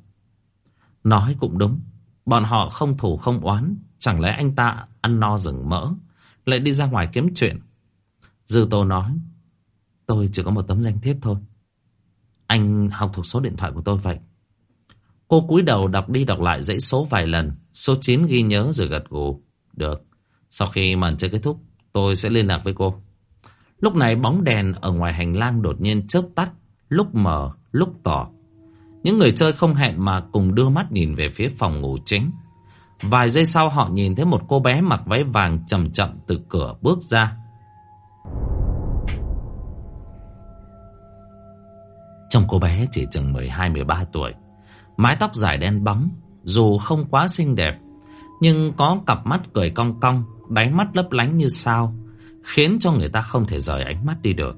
Nói cũng đúng. Bọn họ không thủ không oán. Chẳng lẽ anh ta ăn no rừng mỡ. Lại đi ra ngoài kiếm chuyện. Dư Tô nói. Tôi chỉ có một tấm danh thiếp thôi. Anh học thuộc số điện thoại của tôi vậy. Cô cúi đầu đọc đi đọc lại dãy số vài lần. Số 9 ghi nhớ rồi gật gù. Được. Sau khi màn chơi kết thúc, tôi sẽ liên lạc với cô. Lúc này bóng đèn ở ngoài hành lang đột nhiên chớp tắt lúc mờ, lúc tỏ. Những người chơi không hẹn mà cùng đưa mắt nhìn về phía phòng ngủ chính. Vài giây sau họ nhìn thấy một cô bé mặc váy vàng chậm chậm từ cửa bước ra. Trong cô bé chỉ chừng 12-13 tuổi. Mái tóc dài đen bóng, dù không quá xinh đẹp, nhưng có cặp mắt cười cong cong, đáy mắt lấp lánh như sao, khiến cho người ta không thể rời ánh mắt đi được.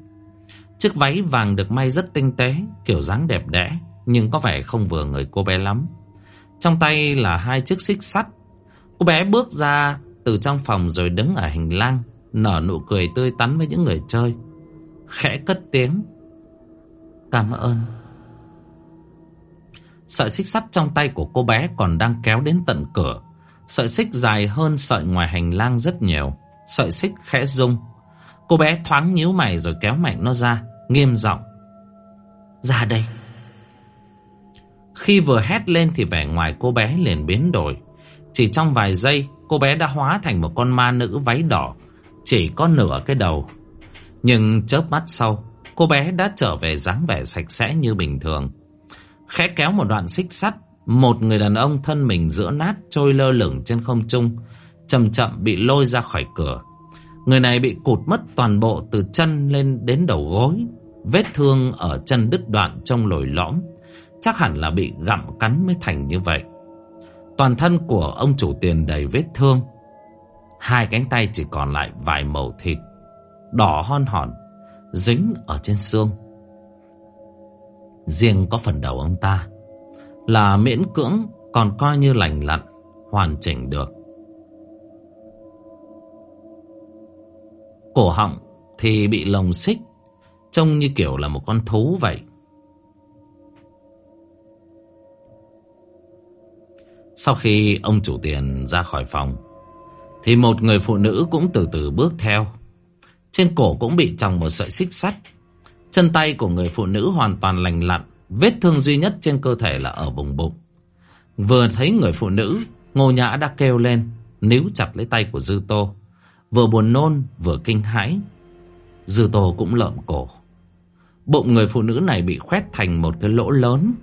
Chiếc váy vàng được may rất tinh tế, kiểu dáng đẹp đẽ, nhưng có vẻ không vừa người cô bé lắm. Trong tay là hai chiếc xích sắt. Cô bé bước ra từ trong phòng rồi đứng ở hành lang, nở nụ cười tươi tắn với những người chơi. Khẽ cất tiếng. Cảm ơn. Sợi xích sắt trong tay của cô bé còn đang kéo đến tận cửa. Sợi xích dài hơn sợi ngoài hành lang rất nhiều. Sợi xích khẽ rung. Cô bé thoáng nhíu mày rồi kéo mạnh nó ra, nghiêm giọng. Ra đây. Khi vừa hét lên thì vẻ ngoài cô bé liền biến đổi. Chỉ trong vài giây, cô bé đã hóa thành một con ma nữ váy đỏ, chỉ có nửa cái đầu. Nhưng chớp mắt sau, cô bé đã trở về dáng vẻ sạch sẽ như bình thường. Khẽ kéo một đoạn xích sắt, một người đàn ông thân mình giữa nát trôi lơ lửng trên không trung, chậm chậm bị lôi ra khỏi cửa. Người này bị cụt mất toàn bộ từ chân lên đến đầu gối, vết thương ở chân đứt đoạn trong lồi lõm, chắc hẳn là bị gặm cắn mới thành như vậy. Toàn thân của ông chủ tiền đầy vết thương, hai cánh tay chỉ còn lại vài màu thịt, đỏ hon hòn, dính ở trên xương. Riêng có phần đầu ông ta là miễn cưỡng còn coi như lành lặn, hoàn chỉnh được. Cổ họng thì bị lồng xích, trông như kiểu là một con thú vậy. Sau khi ông chủ tiền ra khỏi phòng, thì một người phụ nữ cũng từ từ bước theo. Trên cổ cũng bị tròng một sợi xích sắt. Chân tay của người phụ nữ hoàn toàn lành lặn, vết thương duy nhất trên cơ thể là ở vùng bụng. Vừa thấy người phụ nữ, Ngô Nhã đã kêu lên, níu chặt lấy tay của Dư Tô. Vừa buồn nôn, vừa kinh hãi. Dư Tô cũng lợm cổ. Bụng người phụ nữ này bị khoét thành một cái lỗ lớn.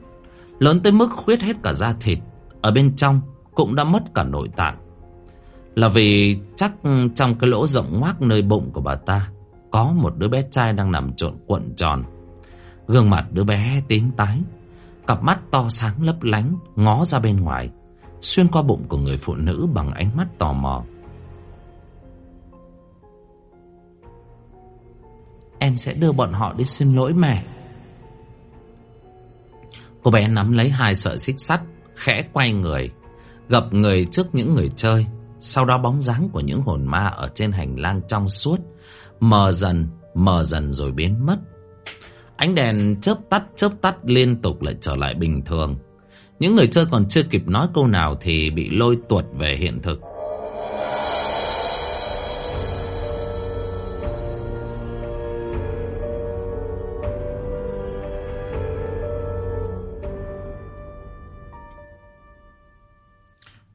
Lớn tới mức khuyết hết cả da thịt. Ở bên trong cũng đã mất cả nội tạng. Là vì chắc trong cái lỗ rộng ngoác nơi bụng của bà ta có một đứa bé trai đang nằm trộn cuộn tròn. Gương mặt đứa bé tím tái, cặp mắt to sáng lấp lánh ngó ra bên ngoài, xuyên qua bụng của người phụ nữ bằng ánh mắt tò mò. Em sẽ đưa bọn họ đi xin lỗi mẹ. Cô bé nắm lấy hai sợi xích sắt, khẽ quay người, gặp người trước những người chơi. Sau đó bóng dáng của những hồn ma ở trên hành lang trong suốt, mờ dần, mờ dần rồi biến mất. Ánh đèn chớp tắt chớp tắt liên tục lại trở lại bình thường. Những người chơi còn chưa kịp nói câu nào thì bị lôi tuột về hiện thực.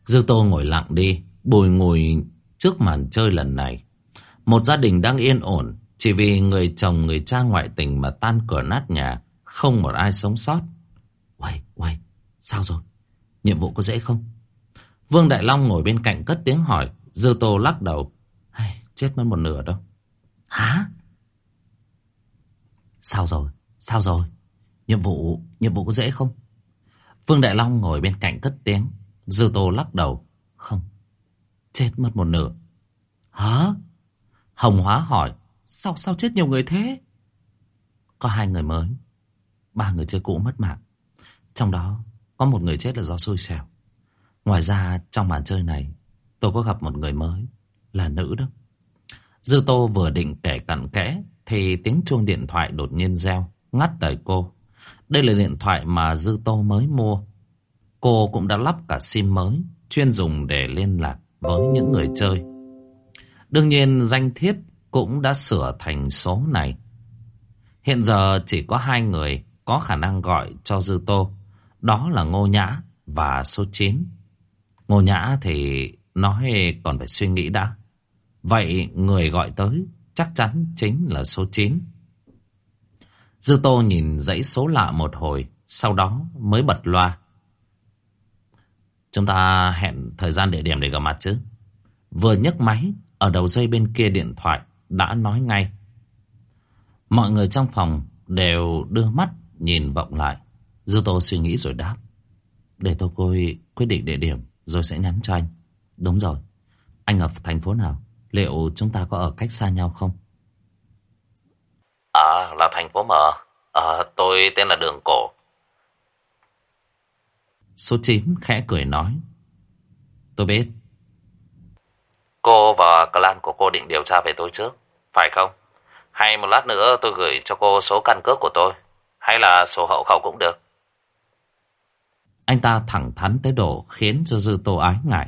Dư Tô ngồi lặng đi, bồi ngồi trước màn chơi lần này. Một gia đình đang yên ổn, chỉ vì người chồng người cha ngoại tình mà tan cửa nát nhà, không một ai sống sót. Uầy, uầy, sao rồi? Nhiệm vụ có dễ không? Vương Đại Long ngồi bên cạnh cất tiếng hỏi, Dư Tô lắc đầu. Hay, chết mất một nửa đâu. Hả? Sao rồi? Sao rồi? Nhiệm vụ, nhiệm vụ có dễ không? Vương Đại Long ngồi bên cạnh cất tiếng. Dư Tô lắc đầu. Không, chết mất một nửa. Hả? Hồng Hóa hỏi. Sao sao chết nhiều người thế? Có hai người mới, ba người chơi cũ mất mạng. Trong đó có một người chết là do xui xẻo. Ngoài ra trong màn chơi này tôi có gặp một người mới là nữ đó. Dư Tô vừa định kể cặn kẽ thì tiếng chuông điện thoại đột nhiên reo ngắt đời cô. Đây là điện thoại mà Dư Tô mới mua. Cô cũng đã lắp cả sim mới chuyên dùng để liên lạc với những người chơi. Đương nhiên danh thiếp cũng đã sửa thành số này. Hiện giờ chỉ có hai người có khả năng gọi cho Dư Tô. Đó là Ngô Nhã và số 9. Ngô Nhã thì nói còn phải suy nghĩ đã. Vậy người gọi tới chắc chắn chính là số 9. Dư Tô nhìn dãy số lạ một hồi, sau đó mới bật loa. Chúng ta hẹn thời gian địa điểm để gặp mặt chứ. Vừa nhấc máy, ở đầu dây bên kia điện thoại đã nói ngay. Mọi người trong phòng đều đưa mắt nhìn vọng lại. Dư Tô suy nghĩ rồi đáp. Để tôi coi quyết định địa điểm rồi sẽ nhắn cho anh. Đúng rồi. Anh ở thành phố nào? Liệu chúng ta có ở cách xa nhau không? À, là thành phố mở. À, tôi tên là Đường Cổ. Số 9 khẽ cười nói. Tôi biết. Cô và clan của cô định điều tra về tôi trước, phải không? Hay một lát nữa tôi gửi cho cô số căn cước của tôi, hay là số hậu khẩu cũng được. Anh ta thẳng thắn tới độ khiến cho Dư Tô ái ngại.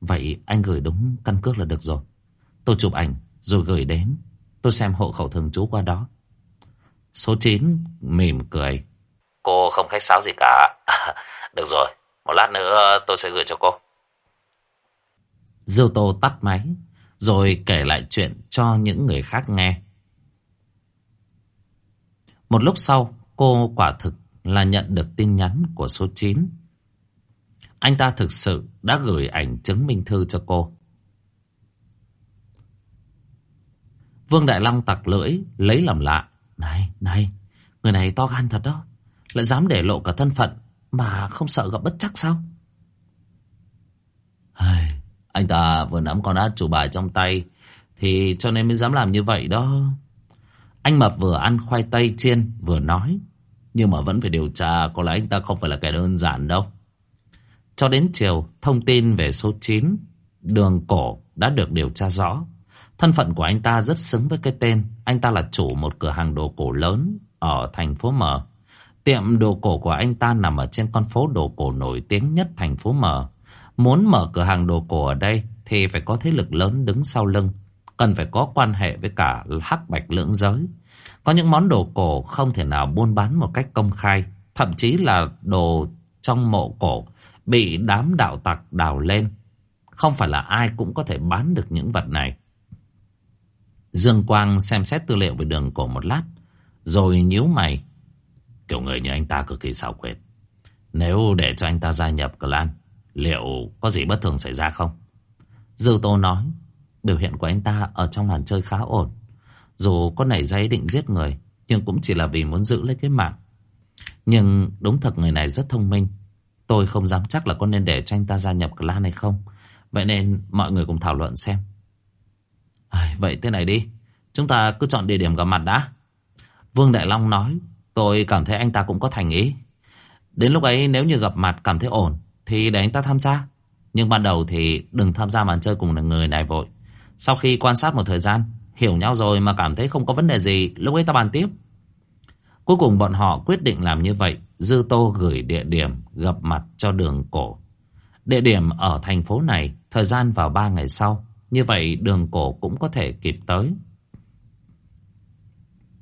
Vậy anh gửi đúng căn cước là được rồi. Tôi chụp ảnh rồi gửi đến. Tôi xem hộ khẩu thường trú qua đó. Số 9 mỉm cười. Cô không khách sáo gì cả. được rồi, một lát nữa ờ, tôi sẽ gửi cho cô. diêu Tô tắt máy, rồi kể lại chuyện cho những người khác nghe. Một lúc sau, cô quả thực là nhận được tin nhắn của số 9. Anh ta thực sự đã gửi ảnh chứng minh thư cho cô. Vương Đại Long tặc lưỡi, lấy làm lạ. Này, này, người này to gan thật đó. Lại dám để lộ cả thân phận mà không sợ gặp bất chắc sao? Hây, anh ta vừa nắm con át chủ bài trong tay thì cho nên mới dám làm như vậy đó. Anh Mập vừa ăn khoai tây chiên vừa nói. Nhưng mà vẫn phải điều tra có lẽ anh ta không phải là kẻ đơn giản đâu. Cho đến chiều, thông tin về số 9, đường cổ đã được điều tra rõ. Thân phận của anh ta rất xứng với cái tên. Anh ta là chủ một cửa hàng đồ cổ lớn ở thành phố M. Tiệm đồ cổ của anh ta nằm ở trên con phố đồ cổ nổi tiếng nhất thành phố Mở. Muốn mở cửa hàng đồ cổ ở đây thì phải có thế lực lớn đứng sau lưng. Cần phải có quan hệ với cả hắc bạch lưỡng giới. Có những món đồ cổ không thể nào buôn bán một cách công khai. Thậm chí là đồ trong mộ cổ bị đám đạo tặc đào lên. Không phải là ai cũng có thể bán được những vật này. Dương Quang xem xét tư liệu về đường cổ một lát, rồi nhíu mày. Kiểu người như anh ta cực kỳ xảo quyệt. Nếu để cho anh ta gia nhập clan, liệu có gì bất thường xảy ra không? Dư Tô nói, biểu hiện của anh ta ở trong màn chơi khá ổn. Dù có nảy ra ý định giết người, nhưng cũng chỉ là vì muốn giữ lấy cái mạng. Nhưng đúng thật người này rất thông minh. Tôi không dám chắc là có nên để cho anh ta gia nhập clan hay không. Vậy nên mọi người cùng thảo luận xem. À, vậy thế này đi, chúng ta cứ chọn địa điểm gặp mặt đã. Vương Đại Long nói, tôi cảm thấy anh ta cũng có thành ý. Đến lúc ấy nếu như gặp mặt cảm thấy ổn, thì để anh ta tham gia. Nhưng ban đầu thì đừng tham gia màn chơi cùng người này vội. Sau khi quan sát một thời gian, hiểu nhau rồi mà cảm thấy không có vấn đề gì, lúc ấy ta bàn tiếp. Cuối cùng bọn họ quyết định làm như vậy. Dư Tô gửi địa điểm gặp mặt cho đường cổ. Địa điểm ở thành phố này, thời gian vào 3 ngày sau. Như vậy đường cổ cũng có thể kịp tới.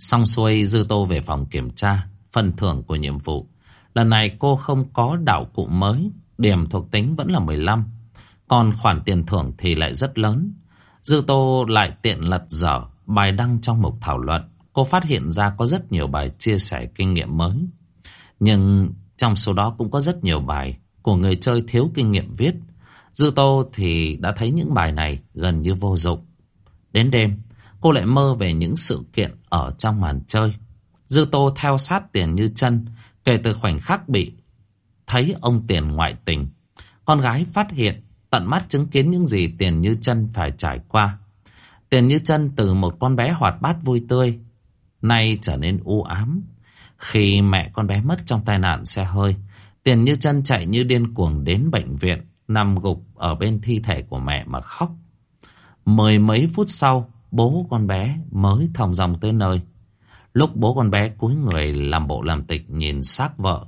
Xong xuôi Dư Tô về phòng kiểm tra phần thưởng của nhiệm vụ. Lần này cô không có đạo cụ mới, điểm thuộc tính vẫn là 15. Còn khoản tiền thưởng thì lại rất lớn. Dư Tô lại tiện lật dở bài đăng trong mục thảo luận. Cô phát hiện ra có rất nhiều bài chia sẻ kinh nghiệm mới. Nhưng trong số đó cũng có rất nhiều bài của người chơi thiếu kinh nghiệm viết. Dư Tô thì đã thấy những bài này gần như vô dụng. Đến đêm, cô lại mơ về những sự kiện ở trong màn chơi. Dư Tô theo sát tiền như chân kể từ khoảnh khắc bị thấy ông tiền ngoại tình. Con gái phát hiện tận mắt chứng kiến những gì tiền như chân phải trải qua. Tiền như chân từ một con bé hoạt bát vui tươi, nay trở nên u ám. Khi mẹ con bé mất trong tai nạn xe hơi, tiền như chân chạy như điên cuồng đến bệnh viện nằm gục ở bên thi thể của mẹ mà khóc. Mười mấy phút sau, bố con bé mới thòng dòng tới nơi. Lúc bố con bé cúi người làm bộ làm tịch nhìn xác vợ.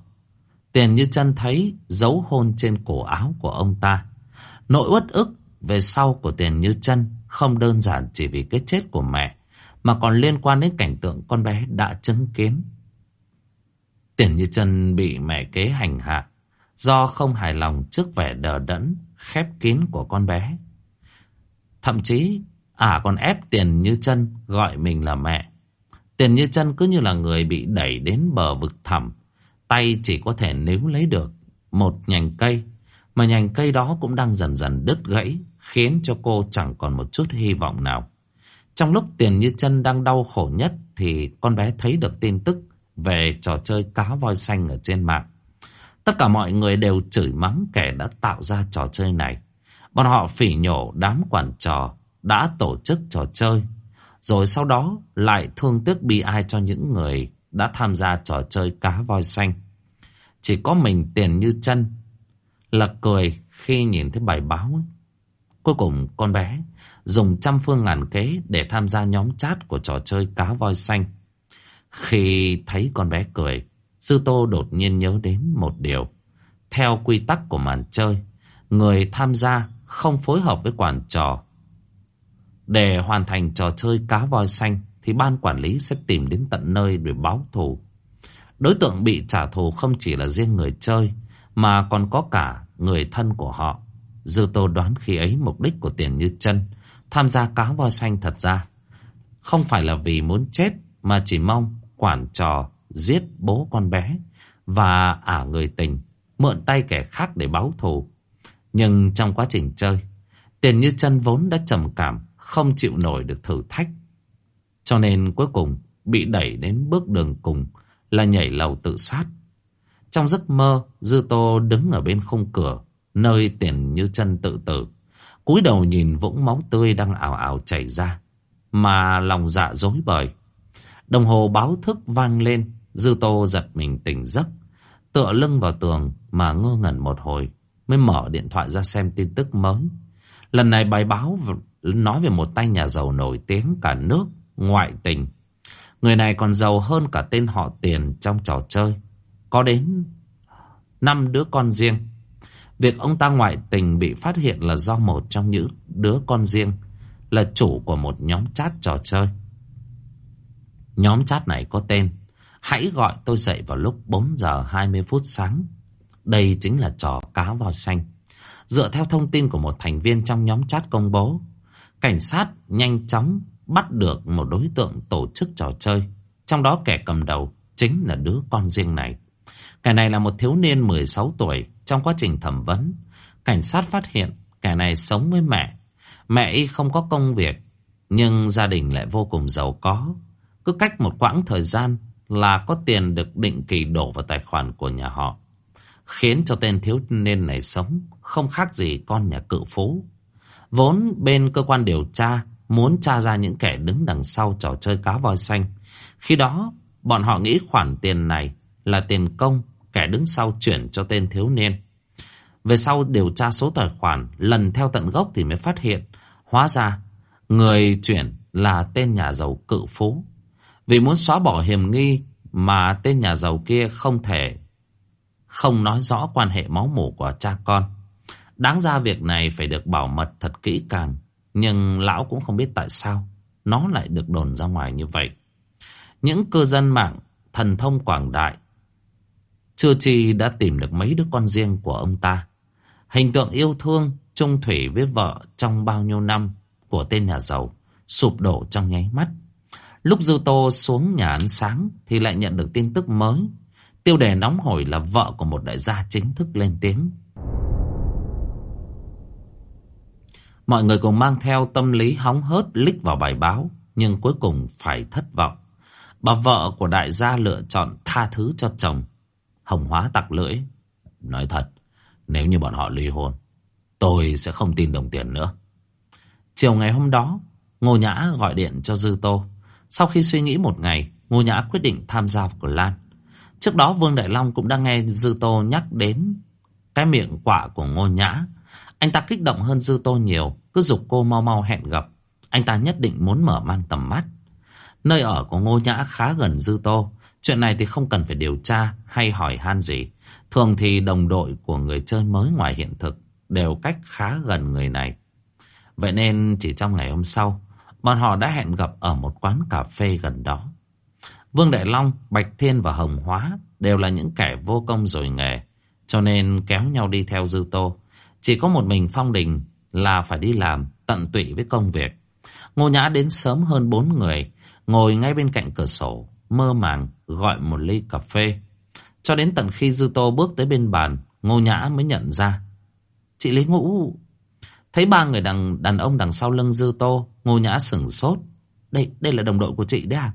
Tiền như chân thấy dấu hôn trên cổ áo của ông ta. Nỗi uất ức về sau của tiền như chân không đơn giản chỉ vì cái chết của mẹ, mà còn liên quan đến cảnh tượng con bé đã chứng kiến. Tiền như chân bị mẹ kế hành hạ, do không hài lòng trước vẻ đờ đẫn, khép kín của con bé. Thậm chí, ả còn ép tiền như chân gọi mình là mẹ. Tiền như chân cứ như là người bị đẩy đến bờ vực thẳm, tay chỉ có thể níu lấy được một nhành cây, mà nhành cây đó cũng đang dần dần đứt gãy, khiến cho cô chẳng còn một chút hy vọng nào. Trong lúc tiền như chân đang đau khổ nhất thì con bé thấy được tin tức về trò chơi cá voi xanh ở trên mạng. Tất cả mọi người đều chửi mắng kẻ đã tạo ra trò chơi này. Bọn họ phỉ nhổ đám quản trò đã tổ chức trò chơi. Rồi sau đó lại thương tiếc bi ai cho những người đã tham gia trò chơi cá voi xanh. Chỉ có mình tiền như chân là cười khi nhìn thấy bài báo. Ấy. Cuối cùng con bé dùng trăm phương ngàn kế để tham gia nhóm chat của trò chơi cá voi xanh. Khi thấy con bé cười, Sư Tô đột nhiên nhớ đến một điều. Theo quy tắc của màn chơi, người tham gia không phối hợp với quản trò. Để hoàn thành trò chơi cá voi xanh thì ban quản lý sẽ tìm đến tận nơi để báo thù. Đối tượng bị trả thù không chỉ là riêng người chơi mà còn có cả người thân của họ. Dư Tô đoán khi ấy mục đích của tiền như chân tham gia cá voi xanh thật ra không phải là vì muốn chết mà chỉ mong quản trò giết bố con bé và ả người tình mượn tay kẻ khác để báo thù. Nhưng trong quá trình chơi, tiền như chân vốn đã trầm cảm, không chịu nổi được thử thách. Cho nên cuối cùng bị đẩy đến bước đường cùng là nhảy lầu tự sát. Trong giấc mơ, Dư Tô đứng ở bên khung cửa, nơi tiền như chân tự tử. cúi đầu nhìn vũng máu tươi đang ảo ảo chảy ra, mà lòng dạ dối bời. Đồng hồ báo thức vang lên, Dư Tô giật mình tỉnh giấc, tựa lưng vào tường mà ngơ ngẩn một hồi, mới mở điện thoại ra xem tin tức mới. Lần này bài báo nói về một tay nhà giàu nổi tiếng cả nước, ngoại tình. Người này còn giàu hơn cả tên họ tiền trong trò chơi. Có đến năm đứa con riêng. Việc ông ta ngoại tình bị phát hiện là do một trong những đứa con riêng là chủ của một nhóm chat trò chơi. Nhóm chat này có tên Hãy gọi tôi dậy vào lúc 4 giờ 20 phút sáng. Đây chính là trò cá voi xanh. Dựa theo thông tin của một thành viên trong nhóm chat công bố, cảnh sát nhanh chóng bắt được một đối tượng tổ chức trò chơi. Trong đó kẻ cầm đầu chính là đứa con riêng này. Kẻ này là một thiếu niên 16 tuổi. Trong quá trình thẩm vấn, cảnh sát phát hiện kẻ này sống với mẹ. Mẹ y không có công việc, nhưng gia đình lại vô cùng giàu có. Cứ cách một quãng thời gian là có tiền được định kỳ đổ vào tài khoản của nhà họ. Khiến cho tên thiếu niên này sống không khác gì con nhà cự phú. Vốn bên cơ quan điều tra muốn tra ra những kẻ đứng đằng sau trò chơi cá voi xanh. Khi đó, bọn họ nghĩ khoản tiền này là tiền công kẻ đứng sau chuyển cho tên thiếu niên. Về sau điều tra số tài khoản, lần theo tận gốc thì mới phát hiện, hóa ra người chuyển là tên nhà giàu cự phú. Vì muốn xóa bỏ hiểm nghi mà tên nhà giàu kia không thể không nói rõ quan hệ máu mủ của cha con. Đáng ra việc này phải được bảo mật thật kỹ càng. Nhưng lão cũng không biết tại sao nó lại được đồn ra ngoài như vậy. Những cư dân mạng thần thông quảng đại chưa chi đã tìm được mấy đứa con riêng của ông ta. Hình tượng yêu thương, trung thủy với vợ trong bao nhiêu năm của tên nhà giàu sụp đổ trong nháy mắt. Lúc Dư Tô xuống nhà ăn sáng thì lại nhận được tin tức mới. Tiêu đề nóng hổi là vợ của một đại gia chính thức lên tiếng. Mọi người cùng mang theo tâm lý hóng hớt lích vào bài báo, nhưng cuối cùng phải thất vọng. Bà vợ của đại gia lựa chọn tha thứ cho chồng. Hồng hóa tặc lưỡi. Nói thật, nếu như bọn họ ly hôn, tôi sẽ không tin đồng tiền nữa. Chiều ngày hôm đó, Ngô Nhã gọi điện cho Dư Tô. Sau khi suy nghĩ một ngày, Ngô Nhã quyết định tham gia vào Lan. Trước đó Vương Đại Long cũng đang nghe Dư Tô nhắc đến cái miệng quạ của Ngô Nhã. Anh ta kích động hơn Dư Tô nhiều, cứ dục cô mau mau hẹn gặp. Anh ta nhất định muốn mở mang tầm mắt. Nơi ở của Ngô Nhã khá gần Dư Tô. Chuyện này thì không cần phải điều tra hay hỏi han gì. Thường thì đồng đội của người chơi mới ngoài hiện thực đều cách khá gần người này. Vậy nên chỉ trong ngày hôm sau, bọn họ đã hẹn gặp ở một quán cà phê gần đó. Vương Đại Long, Bạch Thiên và Hồng Hóa đều là những kẻ vô công rồi nghề, cho nên kéo nhau đi theo Dư Tô. Chỉ có một mình Phong Đình là phải đi làm, tận tụy với công việc. Ngô Nhã đến sớm hơn bốn người, ngồi ngay bên cạnh cửa sổ, mơ màng gọi một ly cà phê. Cho đến tận khi Dư Tô bước tới bên bàn, Ngô Nhã mới nhận ra. Chị Lý Ngũ... Thấy ba người đàn, đàn ông đằng sau lưng Dư Tô, Ngô Nhã sửng sốt. Đây, đây là đồng đội của chị đấy à?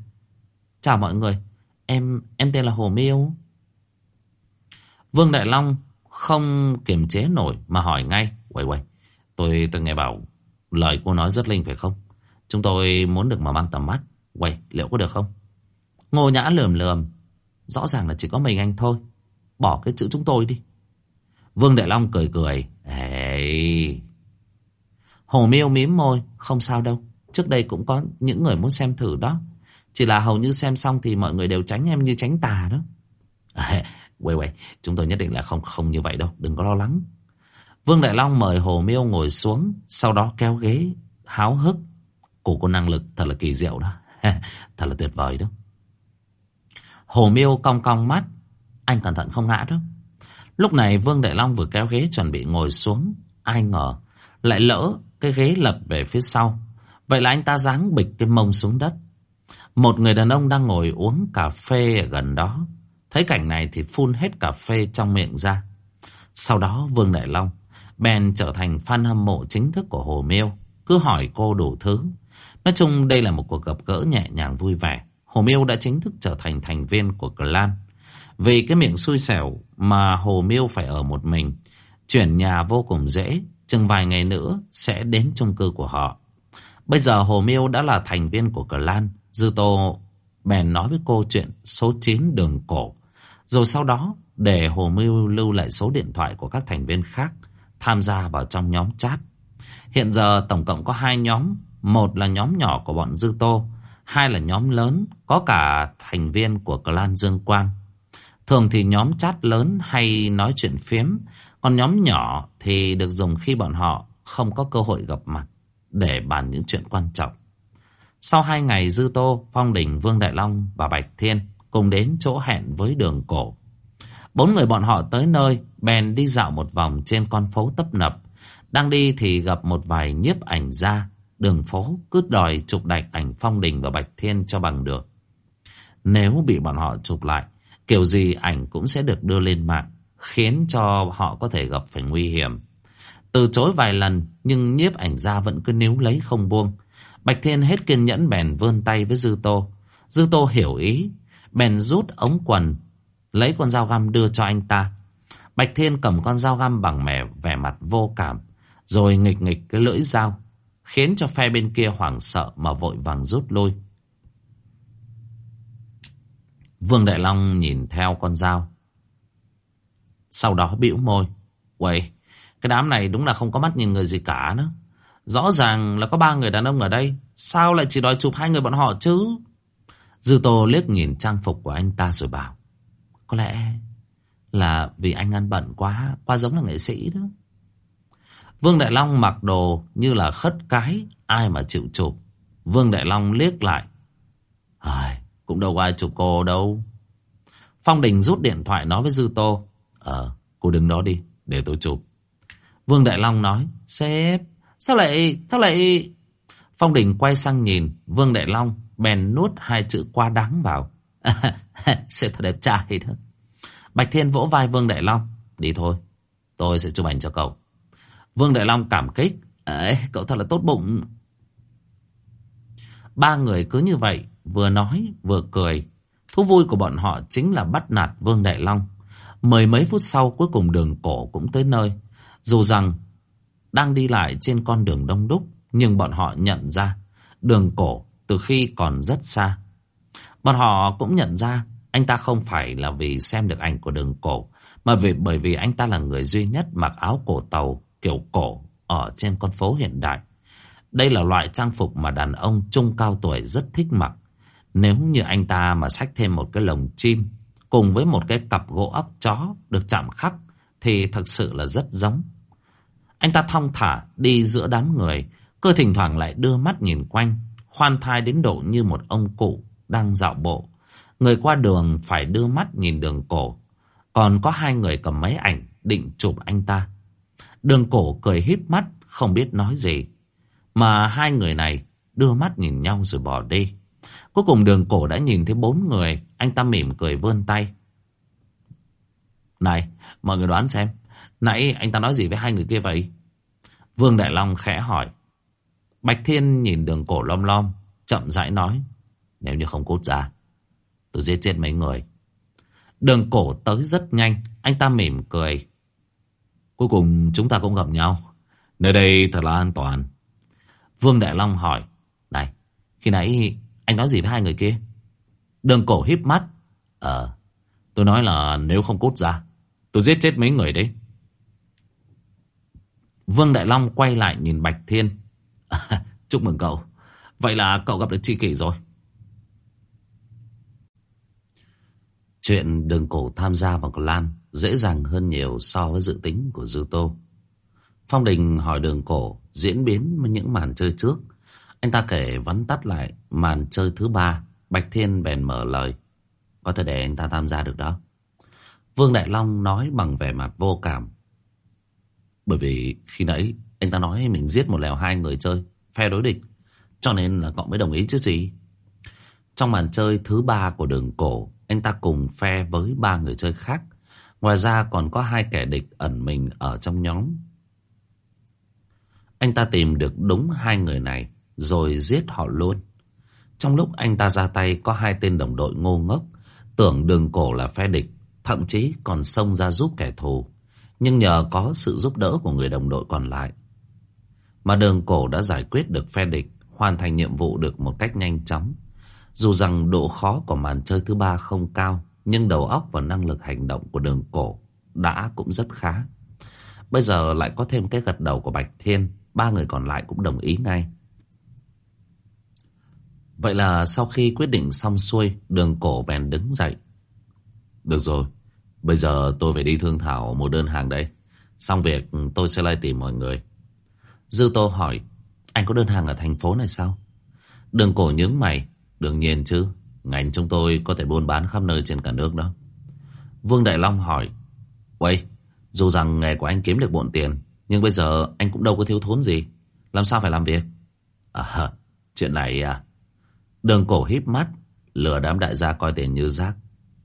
Chào mọi người, em em tên là Hồ Miêu. Vương Đại Long không kiềm chế nổi mà hỏi ngay. Quầy quầy, tôi từng nghe bảo lời cô nói rất linh phải không? Chúng tôi muốn được mở mang tầm mắt. Quầy, liệu có được không? Ngô Nhã lườm lườm. Rõ ràng là chỉ có mình anh thôi. Bỏ cái chữ chúng tôi đi. Vương Đại Long cười cười. Ê... Hồ Miêu mím môi. Không sao đâu. Trước đây cũng có những người muốn xem thử đó. Chỉ là hầu như xem xong thì mọi người đều tránh em như tránh tà đó. À, quay quay, chúng tôi nhất định là không không như vậy đâu. Đừng có lo lắng. Vương Đại Long mời Hồ Miêu ngồi xuống, sau đó kéo ghế, háo hức. Cô có năng lực thật là kỳ diệu đó. thật là tuyệt vời đó. Hồ Miêu cong cong mắt. Anh cẩn thận không ngã đó. Lúc này Vương Đại Long vừa kéo ghế chuẩn bị ngồi xuống. Ai ngờ lại lỡ cái ghế lật về phía sau. Vậy là anh ta giáng bịch cái mông xuống đất. Một người đàn ông đang ngồi uống cà phê ở gần đó. Thấy cảnh này thì phun hết cà phê trong miệng ra. Sau đó Vương Đại Long, bèn trở thành fan hâm mộ chính thức của Hồ Miêu. Cứ hỏi cô đủ thứ. Nói chung đây là một cuộc gặp gỡ nhẹ nhàng vui vẻ. Hồ Miêu đã chính thức trở thành thành viên của clan. Vì cái miệng xui xẻo mà Hồ Miêu phải ở một mình. Chuyển nhà vô cùng dễ. Chừng vài ngày nữa sẽ đến chung cư của họ. Bây giờ Hồ Miêu đã là thành viên của clan. Dư Tô bèn nói với cô chuyện số 9 đường cổ. Rồi sau đó để Hồ mưu lưu lại số điện thoại của các thành viên khác tham gia vào trong nhóm chat. Hiện giờ tổng cộng có hai nhóm. Một là nhóm nhỏ của bọn Dư Tô. Hai là nhóm lớn có cả thành viên của clan Dương Quang. Thường thì nhóm chat lớn hay nói chuyện phiếm. Còn nhóm nhỏ thì được dùng khi bọn họ không có cơ hội gặp mặt để bàn những chuyện quan trọng. Sau hai ngày Dư Tô, Phong Đình, Vương Đại Long và Bạch Thiên cùng đến chỗ hẹn với đường cổ. Bốn người bọn họ tới nơi, bèn đi dạo một vòng trên con phố tấp nập. Đang đi thì gặp một vài nhiếp ảnh gia, đường phố cứ đòi chụp đạch ảnh Phong Đình và Bạch Thiên cho bằng được. Nếu bị bọn họ chụp lại, kiểu gì ảnh cũng sẽ được đưa lên mạng, khiến cho họ có thể gặp phải nguy hiểm. Từ chối vài lần, nhưng nhiếp ảnh gia vẫn cứ níu lấy không buông. Bạch Thiên hết kiên nhẫn bèn vươn tay với Dư Tô. Dư Tô hiểu ý, bèn rút ống quần, lấy con dao găm đưa cho anh ta. Bạch Thiên cầm con dao găm bằng mẻ vẻ mặt vô cảm, rồi nghịch nghịch cái lưỡi dao, khiến cho phe bên kia hoảng sợ mà vội vàng rút lui. Vương Đại Long nhìn theo con dao. Sau đó bĩu môi. Quầy, cái đám này đúng là không có mắt nhìn người gì cả nữa. Rõ ràng là có ba người đàn ông ở đây. Sao lại chỉ đòi chụp hai người bọn họ chứ? Dư Tô liếc nhìn trang phục của anh ta rồi bảo. Có lẽ là vì anh ăn bận quá, quá giống là nghệ sĩ đó. Vương Đại Long mặc đồ như là khất cái, ai mà chịu chụp. Vương Đại Long liếc lại. Ai, cũng đâu có ai chụp cô đâu. Phong Đình rút điện thoại nói với Dư Tô. Ờ, cô đứng đó đi, để tôi chụp. Vương Đại Long nói, sếp, sao lại, sao lại... Phong Đình quay sang nhìn, Vương Đại Long bèn nuốt hai chữ quá đáng vào. Sẽ thật đẹp trai đó. Bạch Thiên vỗ vai Vương Đại Long. Đi thôi, tôi sẽ chụp ảnh cho cậu. Vương Đại Long cảm kích. Ấy, cậu thật là tốt bụng. Ba người cứ như vậy, vừa nói vừa cười. Thú vui của bọn họ chính là bắt nạt Vương Đại Long. Mười mấy phút sau cuối cùng đường cổ cũng tới nơi. Dù rằng đang đi lại trên con đường đông đúc, nhưng bọn họ nhận ra đường cổ từ khi còn rất xa. Bọn họ cũng nhận ra anh ta không phải là vì xem được ảnh của đường cổ, mà vì bởi vì anh ta là người duy nhất mặc áo cổ tàu kiểu cổ ở trên con phố hiện đại. Đây là loại trang phục mà đàn ông trung cao tuổi rất thích mặc. Nếu như anh ta mà xách thêm một cái lồng chim cùng với một cái cặp gỗ ốc chó được chạm khắc thì thật sự là rất giống. Anh ta thong thả đi giữa đám người, cơ thỉnh thoảng lại đưa mắt nhìn quanh, khoan thai đến độ như một ông cụ đang dạo bộ. Người qua đường phải đưa mắt nhìn đường cổ. Còn có hai người cầm máy ảnh định chụp anh ta. Đường cổ cười híp mắt không biết nói gì. Mà hai người này đưa mắt nhìn nhau rồi bỏ đi. Cuối cùng đường cổ đã nhìn thấy bốn người. Anh ta mỉm cười vươn tay. Này, mọi người đoán xem. Nãy anh ta nói gì với hai người kia vậy? Vương Đại Long khẽ hỏi. Bạch Thiên nhìn đường cổ lom lom. Chậm rãi nói. Nếu như không cút ra, Tôi giết chết mấy người. Đường cổ tới rất nhanh, Anh ta mỉm cười. Cuối cùng chúng ta cũng gặp nhau. Nơi đây thật là an toàn. Vương Đại Long hỏi, Này, khi nãy anh nói gì với hai người kia? Đường cổ híp mắt Ờ Tôi nói là nếu không cút ra, Tôi giết chết mấy người đấy. Vương Đại Long quay lại nhìn Bạch Thiên. Chúc mừng cậu Vậy là cậu gặp được chi kỷ rồi Chuyện đường cổ tham gia vào Lan dễ dàng hơn nhiều so với dự tính của Dư Tô. Phong Đình hỏi đường cổ diễn biến những màn chơi trước. Anh ta kể vắn tắt lại màn chơi thứ ba. Bạch Thiên bèn mở lời. Có thể để anh ta tham gia được đó. Vương Đại Long nói bằng vẻ mặt vô cảm. Bởi vì khi nãy anh ta nói mình giết một lèo hai người chơi, phe đối địch. Cho nên là cậu mới đồng ý chứ gì. Trong màn chơi thứ ba của đường cổ, anh ta cùng phe với ba người chơi khác. Ngoài ra còn có hai kẻ địch ẩn mình ở trong nhóm. Anh ta tìm được đúng hai người này, rồi giết họ luôn. Trong lúc anh ta ra tay có hai tên đồng đội ngô ngốc, tưởng đường cổ là phe địch, thậm chí còn xông ra giúp kẻ thù. Nhưng nhờ có sự giúp đỡ của người đồng đội còn lại, mà đường cổ đã giải quyết được phe địch, hoàn thành nhiệm vụ được một cách nhanh chóng. Dù rằng độ khó của màn chơi thứ ba không cao, nhưng đầu óc và năng lực hành động của đường cổ đã cũng rất khá. Bây giờ lại có thêm cái gật đầu của Bạch Thiên, ba người còn lại cũng đồng ý ngay. Vậy là sau khi quyết định xong xuôi, đường cổ bèn đứng dậy. Được rồi, bây giờ tôi phải đi thương thảo một đơn hàng đây. Xong việc tôi sẽ lại tìm mọi người. Dư Tô hỏi, anh có đơn hàng ở thành phố này sao? Đường cổ nhướng mày, đương nhiên chứ, ngành chúng tôi có thể buôn bán khắp nơi trên cả nước đó. Vương Đại Long hỏi, Uầy, dù rằng nghề của anh kiếm được bộn tiền, nhưng bây giờ anh cũng đâu có thiếu thốn gì. Làm sao phải làm việc? À, chuyện này à. Đường cổ híp mắt, lừa đám đại gia coi tiền như rác.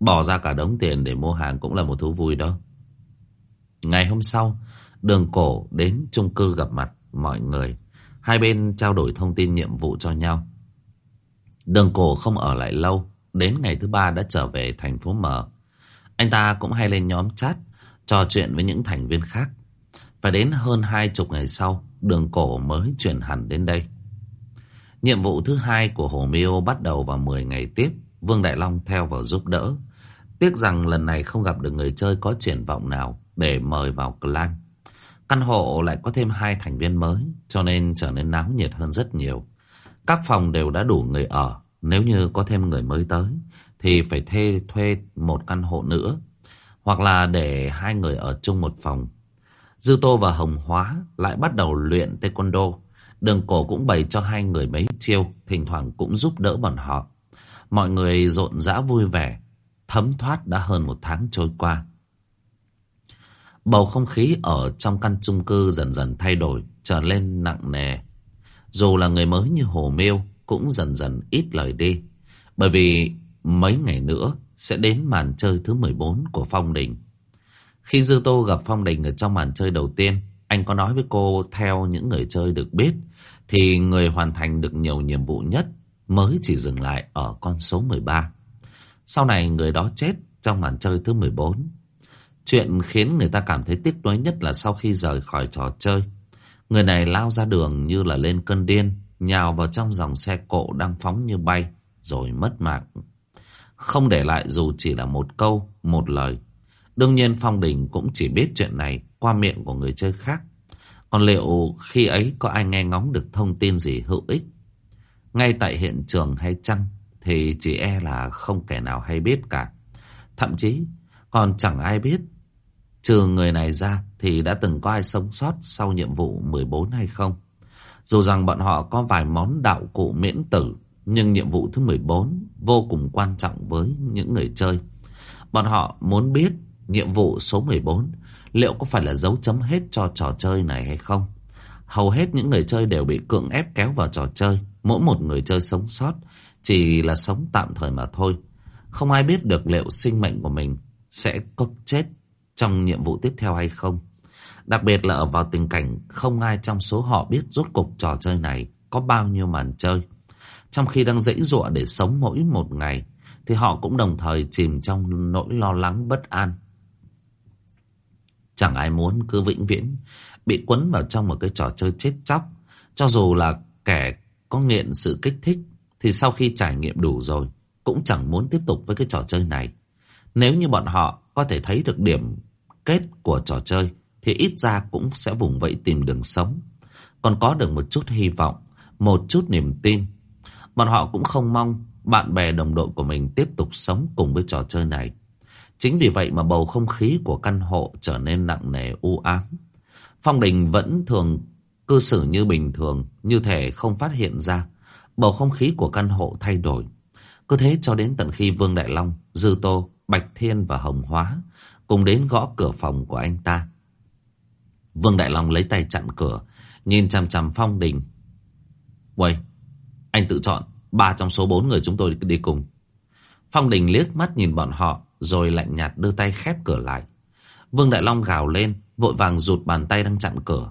Bỏ ra cả đống tiền để mua hàng cũng là một thú vui đó. Ngày hôm sau, đường cổ đến chung cư gặp mặt mọi người. Hai bên trao đổi thông tin nhiệm vụ cho nhau. Đường cổ không ở lại lâu. Đến ngày thứ ba đã trở về thành phố mở. Anh ta cũng hay lên nhóm chat, trò chuyện với những thành viên khác. và đến hơn hai chục ngày sau, đường cổ mới chuyển hẳn đến đây. Nhiệm vụ thứ hai của Hồ Miêu bắt đầu vào 10 ngày tiếp. Vương Đại Long theo vào giúp đỡ. Tiếc rằng lần này không gặp được người chơi có triển vọng nào để mời vào clan. Căn hộ lại có thêm hai thành viên mới, cho nên trở nên náo nhiệt hơn rất nhiều. Các phòng đều đã đủ người ở, nếu như có thêm người mới tới, thì phải thuê thuê một căn hộ nữa, hoặc là để hai người ở chung một phòng. Dư Tô và Hồng Hóa lại bắt đầu luyện taekwondo. Đường cổ cũng bày cho hai người mấy chiêu, thỉnh thoảng cũng giúp đỡ bọn họ. Mọi người rộn rã vui vẻ, thấm thoát đã hơn một tháng trôi qua. Bầu không khí ở trong căn chung cư dần dần thay đổi, trở lên nặng nề. Dù là người mới như Hồ Miêu cũng dần dần ít lời đi. Bởi vì mấy ngày nữa sẽ đến màn chơi thứ 14 của Phong Đình. Khi Dư Tô gặp Phong Đình ở trong màn chơi đầu tiên, anh có nói với cô theo những người chơi được biết, thì người hoàn thành được nhiều nhiệm vụ nhất mới chỉ dừng lại ở con số 13. Sau này người đó chết trong màn chơi thứ 14. Chuyện khiến người ta cảm thấy tiếc nuối nhất là sau khi rời khỏi trò chơi. Người này lao ra đường như là lên cơn điên, nhào vào trong dòng xe cộ đang phóng như bay, rồi mất mạng. Không để lại dù chỉ là một câu, một lời. Đương nhiên Phong Đình cũng chỉ biết chuyện này qua miệng của người chơi khác. Còn liệu khi ấy có ai nghe ngóng được thông tin gì hữu ích? Ngay tại hiện trường hay chăng thì chỉ e là không kẻ nào hay biết cả. Thậm chí còn chẳng ai biết Trừ người này ra thì đã từng có ai sống sót sau nhiệm vụ 14 hay không? Dù rằng bọn họ có vài món đạo cụ miễn tử, nhưng nhiệm vụ thứ 14 vô cùng quan trọng với những người chơi. Bọn họ muốn biết nhiệm vụ số 14 liệu có phải là dấu chấm hết cho trò chơi này hay không? Hầu hết những người chơi đều bị cưỡng ép kéo vào trò chơi. Mỗi một người chơi sống sót chỉ là sống tạm thời mà thôi. Không ai biết được liệu sinh mệnh của mình sẽ có chết trong nhiệm vụ tiếp theo hay không. Đặc biệt là ở vào tình cảnh không ai trong số họ biết rốt cục trò chơi này có bao nhiêu màn chơi. Trong khi đang dãy dụa để sống mỗi một ngày, thì họ cũng đồng thời chìm trong nỗi lo lắng bất an. Chẳng ai muốn cứ vĩnh viễn bị quấn vào trong một cái trò chơi chết chóc. Cho dù là kẻ có nghiện sự kích thích, thì sau khi trải nghiệm đủ rồi, cũng chẳng muốn tiếp tục với cái trò chơi này. Nếu như bọn họ có thể thấy được điểm kết của trò chơi thì ít ra cũng sẽ vùng vẫy tìm đường sống. Còn có được một chút hy vọng, một chút niềm tin. Bọn họ cũng không mong bạn bè đồng đội của mình tiếp tục sống cùng với trò chơi này. Chính vì vậy mà bầu không khí của căn hộ trở nên nặng nề u ám. Phong Đình vẫn thường cư xử như bình thường, như thể không phát hiện ra. Bầu không khí của căn hộ thay đổi. Cứ thế cho đến tận khi Vương Đại Long, Dư Tô, Bạch Thiên và Hồng Hóa cùng đến gõ cửa phòng của anh ta. Vương Đại Long lấy tay chặn cửa, nhìn chằm chằm Phong Đình. Uầy, anh tự chọn ba trong số bốn người chúng tôi đi cùng. Phong Đình liếc mắt nhìn bọn họ, rồi lạnh nhạt đưa tay khép cửa lại. Vương Đại Long gào lên, vội vàng rụt bàn tay đang chặn cửa.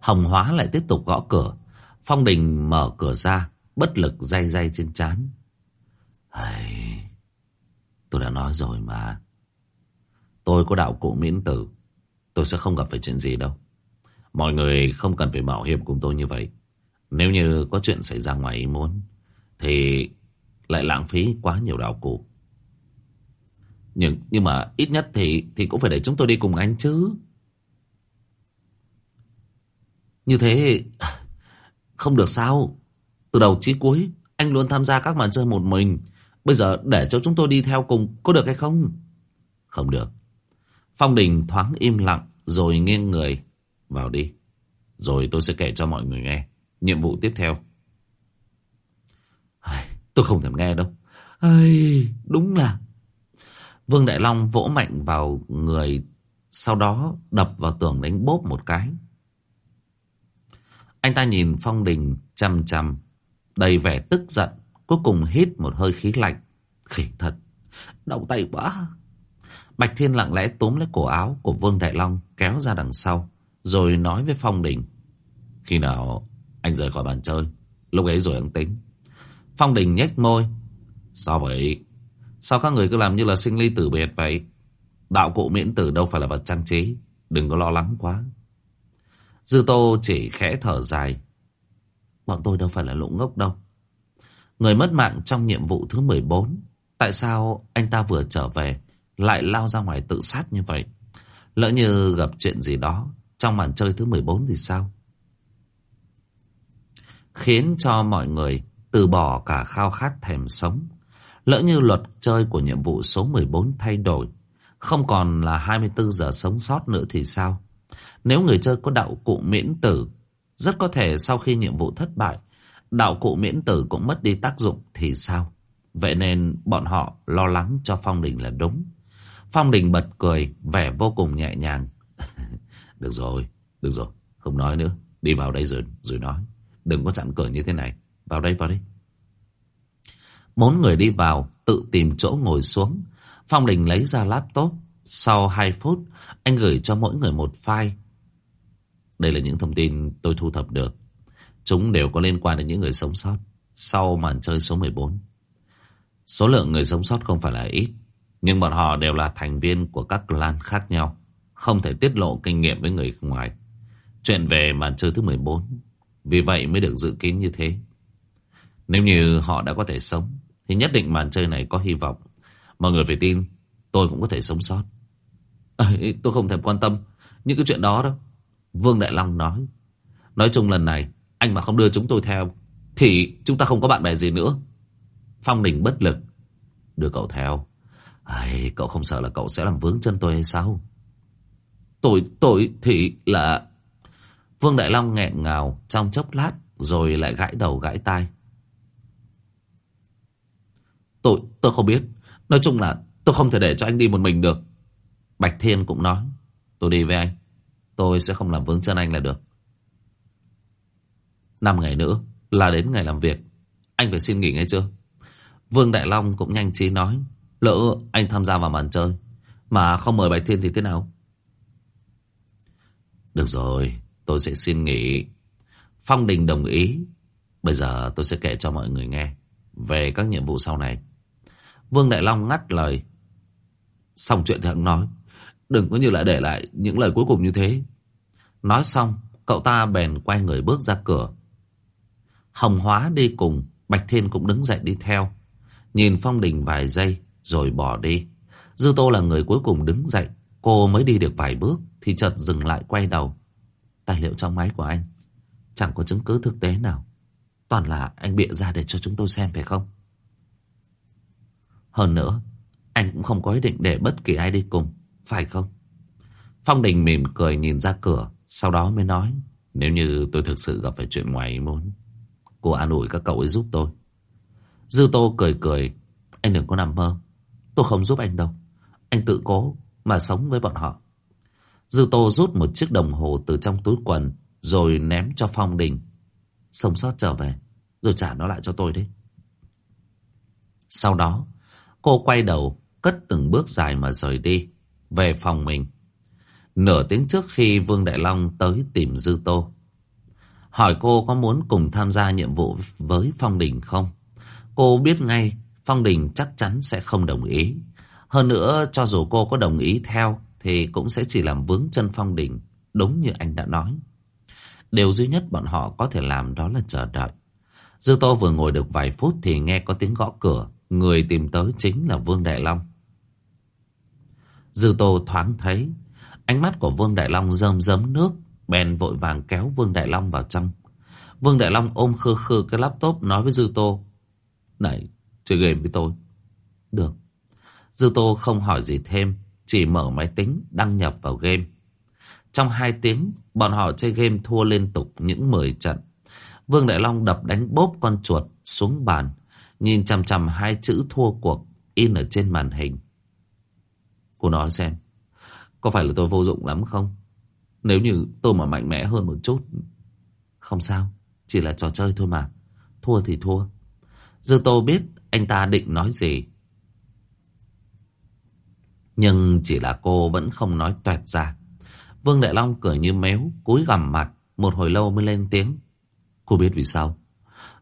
Hồng Hóa lại tiếp tục gõ cửa. Phong Đình mở cửa ra, bất lực day day trên chán. Hey, Tôi đã nói rồi mà. Tôi có đạo cụ miễn tử. Tôi sẽ không gặp phải chuyện gì đâu. Mọi người không cần phải mạo hiểm cùng tôi như vậy. Nếu như có chuyện xảy ra ngoài ý muốn, thì lại lãng phí quá nhiều đạo cụ. Nhưng, nhưng mà ít nhất thì thì cũng phải để chúng tôi đi cùng anh chứ. Như thế không được sao. Từ đầu chí cuối anh luôn tham gia các màn chơi một mình. Bây giờ để cho chúng tôi đi theo cùng có được hay không? Không được. Phong Đình thoáng im lặng rồi nghiêng người vào đi. Rồi tôi sẽ kể cho mọi người nghe. Nhiệm vụ tiếp theo. Tôi không thèm nghe đâu. Ây, đúng là... Vương Đại Long vỗ mạnh vào người, sau đó đập vào tường đánh bốp một cái. Anh ta nhìn Phong Đình chăm chăm, đầy vẻ tức giận, cuối cùng hít một hơi khí lạnh. Khỉ thật, đau tay quá. Bạch Thiên lặng lẽ túm lấy cổ áo của Vương Đại Long kéo ra đằng sau, rồi nói với Phong Đình. Khi nào anh rời khỏi bàn chơi, lúc ấy rồi anh tính. Phong Đình nhếch môi. Sao vậy? Sao các người cứ làm như là sinh ly tử biệt vậy? Đạo cụ miễn tử đâu phải là vật trang trí. Đừng có lo lắng quá. Dư Tô chỉ khẽ thở dài. Bọn tôi đâu phải là lũ ngốc đâu. Người mất mạng trong nhiệm vụ thứ 14. Tại sao anh ta vừa trở về lại lao ra ngoài tự sát như vậy? Lỡ như gặp chuyện gì đó trong màn chơi thứ 14 thì sao? Khiến cho mọi người từ bỏ cả khao khát thèm sống. Lỡ như luật chơi của nhiệm vụ số 14 thay đổi, không còn là 24 giờ sống sót nữa thì sao? Nếu người chơi có đạo cụ miễn tử, rất có thể sau khi nhiệm vụ thất bại, đạo cụ miễn tử cũng mất đi tác dụng thì sao? Vậy nên bọn họ lo lắng cho Phong Đình là đúng. Phong Đình bật cười, vẻ vô cùng nhẹ nhàng. được rồi, được rồi, không nói nữa. Đi vào đây rồi, rồi nói. Đừng có chặn cửa như thế này. Vào đây, vào đây. Bốn người đi vào, tự tìm chỗ ngồi xuống. Phong Đình lấy ra laptop. Sau 2 phút, anh gửi cho mỗi người một file. Đây là những thông tin tôi thu thập được. Chúng đều có liên quan đến những người sống sót sau màn chơi số 14. Số lượng người sống sót không phải là ít, nhưng bọn họ đều là thành viên của các clan khác nhau. Không thể tiết lộ kinh nghiệm với người ngoài. Chuyện về màn chơi thứ 14, vì vậy mới được dự kiến như thế. Nếu như họ đã có thể sống Thì nhất định màn chơi này có hy vọng Mọi người phải tin Tôi cũng có thể sống sót à, Tôi không thèm quan tâm Những cái chuyện đó đâu Vương Đại Long nói Nói chung lần này Anh mà không đưa chúng tôi theo Thì chúng ta không có bạn bè gì nữa Phong Đình bất lực Đưa cậu theo Ai, Cậu không sợ là cậu sẽ làm vướng chân tôi hay sao Tôi, tôi thì là Vương Đại Long nghẹn ngào trong chốc lát Rồi lại gãi đầu gãi tai Tôi, tôi không biết. Nói chung là tôi không thể để cho anh đi một mình được. Bạch Thiên cũng nói. Tôi đi với anh. Tôi sẽ không làm vướng chân anh là được. Năm ngày nữa là đến ngày làm việc. Anh phải xin nghỉ ngay chưa? Vương Đại Long cũng nhanh trí nói. Lỡ anh tham gia vào màn chơi. Mà không mời Bạch Thiên thì thế nào? Được rồi, tôi sẽ xin nghỉ. Phong Đình đồng ý. Bây giờ tôi sẽ kể cho mọi người nghe về các nhiệm vụ sau này. Vương Đại Long ngắt lời. Xong chuyện thì hắn nói. Đừng có như lại để lại những lời cuối cùng như thế. Nói xong, cậu ta bèn quay người bước ra cửa. Hồng Hóa đi cùng, Bạch Thiên cũng đứng dậy đi theo. Nhìn Phong Đình vài giây, rồi bỏ đi. Dư Tô là người cuối cùng đứng dậy. Cô mới đi được vài bước, thì chợt dừng lại quay đầu. Tài liệu trong máy của anh, chẳng có chứng cứ thực tế nào. Toàn là anh bịa ra để cho chúng tôi xem phải không? Hơn nữa, Anh cũng không có ý định để bất kỳ ai đi cùng Phải không Phong Đình mỉm cười nhìn ra cửa sau đó mới nói, Nếu như tôi thực sự gặp phải chuyện ngoài ý muốn, Cô an ủi các cậu ấy giúp tôi. Dư Tô cười cười, Anh đừng có nằm mơ, Tôi không giúp anh đâu. Anh tự cố mà sống với bọn họ. Dư Tô rút một chiếc đồng hồ từ trong túi quần Rồi ném cho Phong Đình. Sống sót trở về, Rồi trả nó lại cho tôi đấy Sau đó, Cô quay đầu Cất từng bước dài mà rời đi Về phòng mình. Nửa tiếng trước khi Vương Đại Long tới tìm Dư Tô. Hỏi cô có muốn cùng tham gia nhiệm vụ với Phong Đình không? Cô biết ngay, Phong Đình chắc chắn sẽ không đồng ý. Hơn nữa, cho dù cô có đồng ý theo, Thì cũng sẽ chỉ làm vướng chân Phong Đình, Đúng như anh đã nói. Điều duy nhất bọn họ có thể làm đó là chờ đợi. Dư Tô vừa ngồi được vài phút Thì nghe có tiếng gõ cửa, Người tìm tới chính là Vương Đại Long. Dư Tô thoáng thấy Ánh mắt của Vương Đại Long rơm rớm nước, Bèn vội vàng kéo Vương Đại Long vào trong. Vương Đại Long ôm khư khư cái laptop Nói với Dư Tô, Này, chơi game với tôi. Được. Dư Tô không hỏi gì thêm, Chỉ mở máy tính, đăng nhập vào game. Trong hai tiếng, Bọn họ chơi game thua liên tục những 10 trận. Vương Đại Long đập đánh bốp con chuột xuống bàn, Nhìn chằm chằm hai chữ thua cuộc In ở trên màn hình. Cô nói xem. Có phải là tôi vô dụng lắm không? Nếu như tôi mà mạnh mẽ hơn một chút, Không sao, Chỉ là trò chơi thôi mà. Thua thì thua. Dư Tô biết anh ta định nói gì. Nhưng chỉ là cô vẫn không nói toẹt ra. Vương Đại Long cười như méo, cúi gằm mặt, Một hồi lâu mới lên tiếng. Cô biết vì sao?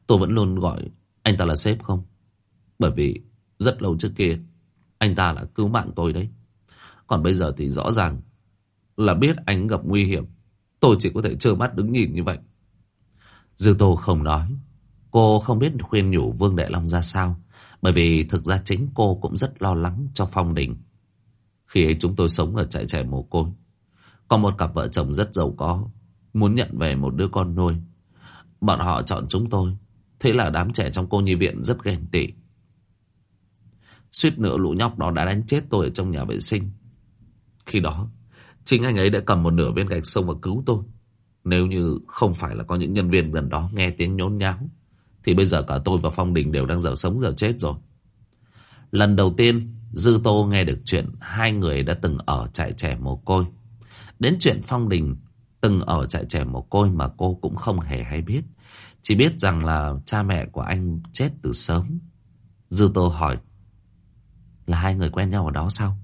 Tôi vẫn luôn gọi anh ta là sếp không? Bởi vì rất lâu trước kia, Anh ta là cứu mạng tôi đấy. Còn bây giờ thì rõ ràng Là biết anh gặp nguy hiểm. Tôi chỉ có thể trơ mắt đứng nhìn như vậy. Dư Tô không nói. Cô không biết khuyên nhủ Vương Đại Long ra sao, Bởi vì thực ra chính cô cũng rất lo lắng cho Phong Đình. Khi ấy chúng tôi sống ở trại trẻ mồ côi, Có một cặp vợ chồng rất giàu có, Muốn nhận về một đứa con nuôi. Bọn họ chọn chúng tôi, Thế là đám trẻ trong cô nhi viện rất ghen tị. Suýt nữa lũ nhóc đó đã đánh chết tôi ở trong nhà vệ sinh. Khi đó, Chính anh ấy đã cầm một nửa viên gạch sông và cứu tôi Nếu như không phải là có những nhân viên gần đó nghe tiếng nhốn nháo, Thì bây giờ cả tôi và Phong Đình đều đang giờ sống giờ chết rồi Lần đầu tiên, Dư Tô nghe được chuyện Hai người đã từng ở trại trẻ mồ côi Đến chuyện Phong Đình Từng ở trại trẻ mồ côi mà cô cũng không hề hay biết chỉ biết rằng là cha mẹ của anh chết từ sớm. Dư Tô hỏi. Là hai người quen nhau ở đó sao?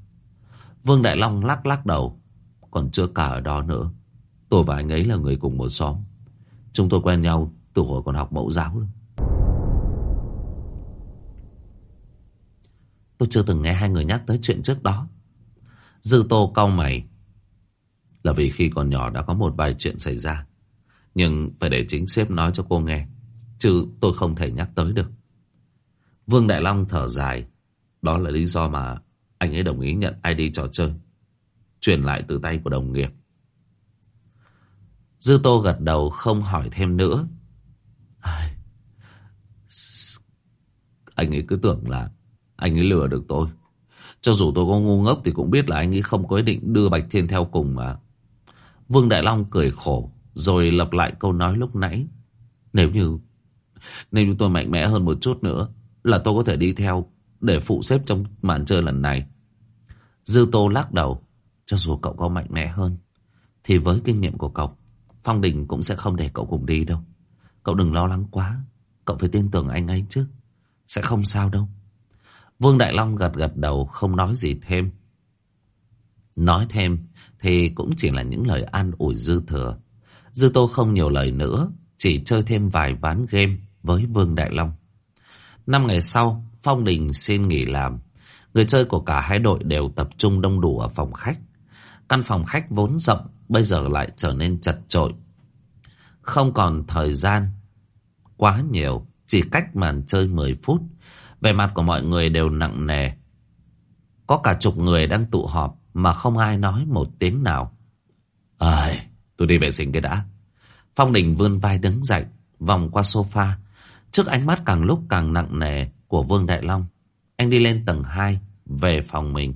Vương Đại Long lắc lắc đầu. Còn chưa cả ở đó nữa. Tôi và anh ấy là người cùng một xóm. Chúng tôi quen nhau từ hồi còn học mẫu giáo. Tôi chưa từng nghe hai người nhắc tới chuyện trước đó. Dư Tô cau mày. Là vì khi còn nhỏ đã có một vài chuyện xảy ra. Nhưng phải để chính sếp nói cho cô nghe, Chứ tôi không thể nhắc tới được Vương Đại Long thở dài Đó là lý do mà anh ấy đồng ý nhận ID trò chơi. Chuyển lại từ tay của đồng nghiệp. Dư Tô gật đầu không hỏi thêm nữa. Anh ấy cứ tưởng là Anh ấy lừa được tôi. Cho dù tôi có ngu ngốc Thì cũng biết là anh ấy không có ý định đưa Bạch Thiên theo cùng mà. Vương Đại Long cười khổ, rồi lặp lại câu nói lúc nãy. Nếu như Nếu như tôi mạnh mẽ hơn một chút nữa, Là tôi có thể đi theo để phụ xếp trong màn chơi lần này. Dư Tô lắc đầu Cho dù cậu có mạnh mẽ hơn Thì với kinh nghiệm của cậu Phong Đình cũng sẽ không để cậu cùng đi đâu. Cậu đừng lo lắng quá Cậu phải tin tưởng anh ấy chứ. Sẽ không sao đâu. Vương Đại Long gật gật đầu không nói gì thêm. Nói thêm Thì cũng chỉ là những lời an ủi dư thừa. Dư Tô không nhiều lời nữa, chỉ chơi thêm vài ván game với Vương Đại Long. Năm ngày sau, Phong Đình xin nghỉ làm. Người chơi của cả hai đội đều tập trung đông đủ ở phòng khách. Căn phòng khách vốn rộng, bây giờ lại trở nên chật chội. Không còn thời gian quá nhiều, chỉ cách màn chơi 10 phút. Về mặt của mọi người đều nặng nề. Có cả chục người đang tụ họp mà không ai nói một tiếng nào. Ây... Tôi đi vệ sinh cái đã. Phong Đình vươn vai đứng dậy, vòng qua sofa. Trước ánh mắt càng lúc càng nặng nề của Vương Đại Long. Anh đi lên tầng 2, về phòng mình.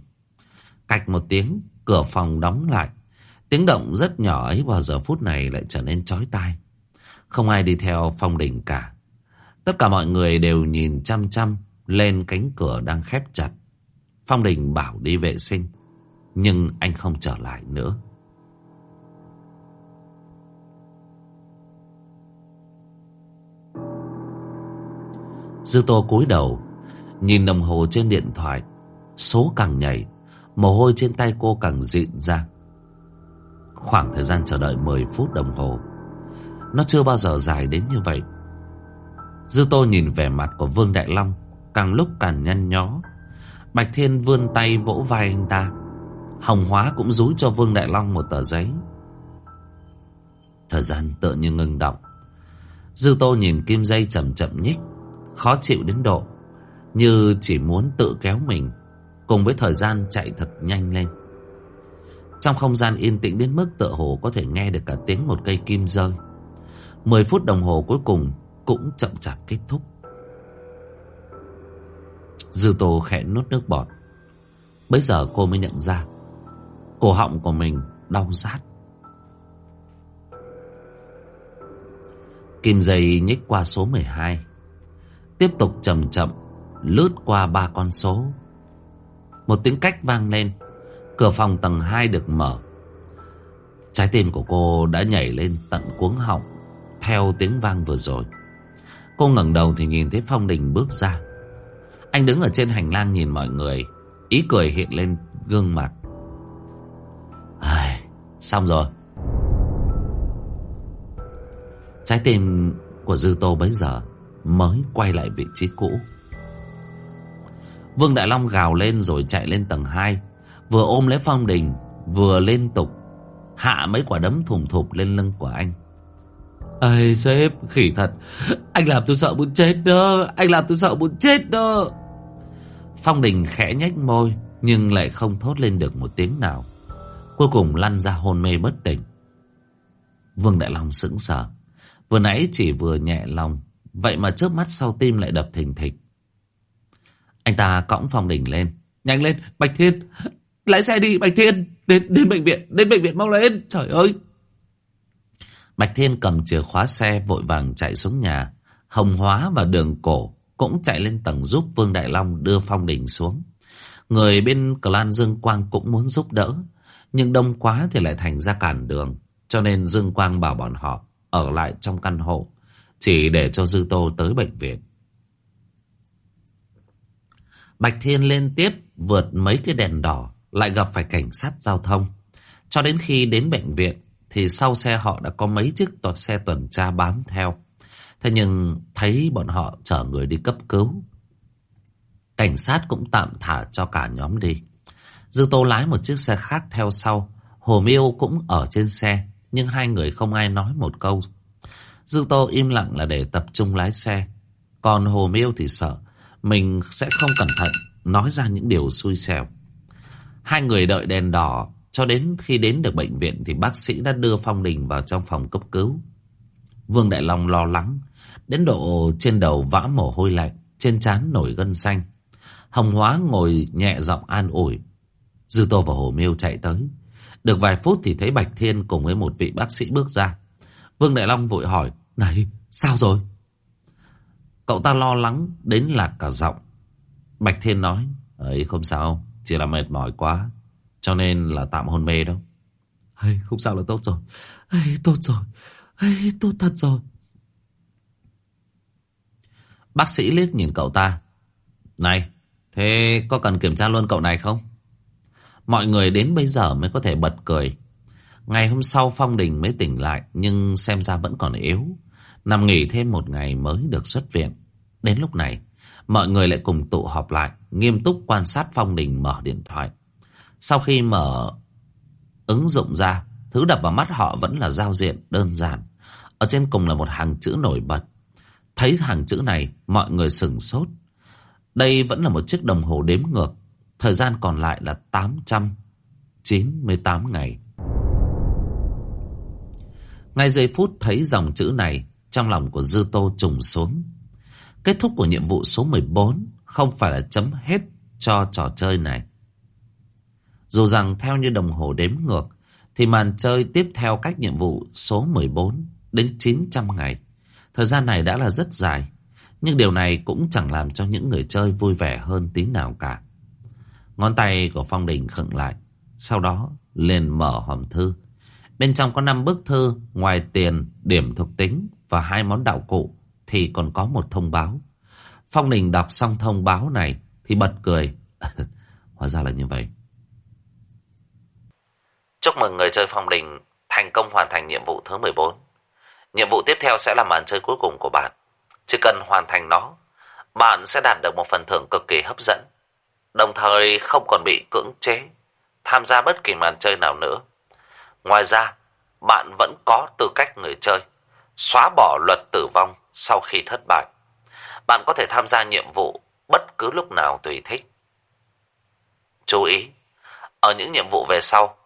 Cạch một tiếng, cửa phòng đóng lại. Tiếng động rất nhỏ ấy vào giờ phút này lại trở nên chói tai. Không ai đi theo Phong Đình cả. Tất cả mọi người đều nhìn chăm chăm lên cánh cửa đang khép chặt. Phong Đình bảo đi vệ sinh, nhưng anh không trở lại nữa. Dư Tô cúi đầu, nhìn đồng hồ trên điện thoại, số càng nhảy, mồ hôi trên tay cô càng dịn ra. Khoảng thời gian chờ đợi 10 phút đồng hồ, nó chưa bao giờ dài đến như vậy. Dư Tô nhìn vẻ mặt của Vương Đại Long, càng lúc càng nhăn nhó. Bạch Thiên vươn tay vỗ vai anh ta. Hồng Hóa cũng rúi cho Vương Đại Long một tờ giấy. Thời gian tựa như ngừng động. Dư Tô nhìn kim dây chậm chậm nhích, khó chịu đến độ, như chỉ muốn tự kéo mình, cùng với thời gian chạy thật nhanh lên. Trong không gian yên tĩnh đến mức tựa hồ có thể nghe được cả tiếng một cây kim rơi. Mười phút đồng hồ cuối cùng cũng chậm chạp kết thúc. Dư Tô khẽ nuốt nước bọt. Bây giờ cô mới nhận ra cổ họng của mình đau rát. Kim dây nhích qua số 12. Tiếp tục chậm chậm lướt qua ba con số. Một tiếng cách vang lên. Cửa phòng tầng 2 được mở. Trái tim của cô đã nhảy lên tận cuống họng theo tiếng vang vừa rồi. Cô ngẩng đầu thì nhìn thấy Phong Đình bước ra. Anh đứng ở trên hành lang nhìn mọi người. Ý cười hiện lên gương mặt. Ai, xong rồi. Trái tim của Dư Tô bấy giờ mới quay lại vị trí cũ. Vương Đại Long gào lên rồi chạy lên tầng 2. Vừa ôm lấy Phong Đình, vừa liên tục hạ mấy quả đấm thùng thụp lên lưng của anh. Ây sếp, khỉ thật. Anh làm tôi sợ muốn chết đó. Anh làm tôi sợ muốn chết đó. Phong Đình khẽ nhếch môi, nhưng lại không thốt lên được một tiếng nào. Cuối cùng lăn ra hôn mê bất tỉnh. Vương Đại Long sững sờ. Vừa nãy chỉ vừa nhẹ lòng, vậy mà trước mắt sau tim lại đập thình thịch. Anh ta cõng Phong Đình lên. Nhanh lên, Bạch Thiên. Lái xe đi, Bạch Thiên. Đến, đến bệnh viện, đến bệnh viện mau lên. Trời ơi. Bạch Thiên cầm chìa khóa xe vội vàng chạy xuống nhà. Hồng Hóa và Đường Cổ cũng chạy lên tầng giúp Vương Đại Long đưa Phong Đình xuống. Người bên clan Dương Quang cũng muốn giúp đỡ, nhưng đông quá thì lại thành ra cản đường. Cho nên Dương Quang bảo bọn họ ở lại trong căn hộ, chỉ để cho Dư Tô tới bệnh viện. Bạch Thiên lên tiếp vượt mấy cái đèn đỏ, lại gặp phải cảnh sát giao thông. Cho đến khi đến bệnh viện, thì sau xe họ đã có mấy chiếc toàn xe tuần tra bám theo. Thế nhưng thấy bọn họ chở người đi cấp cứu. Cảnh sát cũng tạm thả cho cả nhóm đi. Dư Tô lái một chiếc xe khác theo sau. Hồ Miêu cũng ở trên xe, nhưng hai người không ai nói một câu. Dư Tô im lặng là để tập trung lái xe. Còn Hồ Miêu thì sợ, mình sẽ không cẩn thận nói ra những điều xui xẻo. Hai người đợi đèn đỏ cho đến khi đến được bệnh viện thì bác sĩ đã đưa Phong Đình vào trong phòng cấp cứu. Vương Đại Long lo lắng, đến độ trên đầu vã mồ hôi lạnh, trên trán nổi gân xanh. Hồng Hóa ngồi nhẹ giọng an ủi. Dư Tô và Hồ Miêu chạy tới. Được vài phút thì thấy Bạch Thiên cùng với một vị bác sĩ bước ra. Vương Đại Long vội hỏi, này, sao rồi? Cậu ta lo lắng đến lạc cả giọng. Bạch Thiên nói, ấy không sao, chỉ là mệt mỏi quá. Cho nên là tạm hôn mê đâu. Hay, không sao là tốt rồi. Hay, tốt rồi. Hay, tốt thật rồi. Bác sĩ liếc nhìn cậu ta. Này, thế có cần kiểm tra luôn cậu này không? Mọi người đến bây giờ mới có thể bật cười. Ngày hôm sau Phong Đình mới tỉnh lại nhưng xem ra vẫn còn yếu. Nằm nghỉ thêm một ngày mới được xuất viện. Đến lúc này, mọi người lại cùng tụ họp lại, nghiêm túc quan sát Phong Đình mở điện thoại. Sau khi mở ứng dụng ra, thứ đập vào mắt họ vẫn là giao diện đơn giản. Ở trên cùng là một hàng chữ nổi bật. Thấy hàng chữ này, mọi người sửng sốt. Đây vẫn là một chiếc đồng hồ đếm ngược. Thời gian còn lại là 898 ngày. Ngay giây phút thấy dòng chữ này, trong lòng của Dư Tô trùng xuống. Kết thúc của nhiệm vụ số 14 không phải là chấm hết cho trò chơi này. Dù rằng theo như đồng hồ đếm ngược, thì màn chơi tiếp theo cách nhiệm vụ số 14 đến 900 ngày. Thời gian này đã là rất dài, nhưng điều này cũng chẳng làm cho những người chơi vui vẻ hơn tí nào cả. Ngón tay của Phong Đình khựng lại, sau đó lên mở hòm thư. Bên trong có 5 bức thư, ngoài tiền, điểm thuộc tính và hai món đạo cụ thì còn có một thông báo. Phong Đình đọc xong thông báo này thì bật cười. Hóa ra là như vậy. Chúc mừng người chơi Phong Đình thành công hoàn thành nhiệm vụ thứ 14. Nhiệm vụ tiếp theo sẽ là màn chơi cuối cùng của bạn. Chỉ cần hoàn thành nó, bạn sẽ đạt được một phần thưởng cực kỳ hấp dẫn. Đồng thời không còn bị cưỡng chế tham gia bất kỳ màn chơi nào nữa. Ngoài ra, bạn vẫn có tư cách người chơi xóa bỏ luật tử vong sau khi thất bại. Bạn có thể tham gia nhiệm vụ bất cứ lúc nào tùy thích. Chú ý, ở những nhiệm vụ về sau,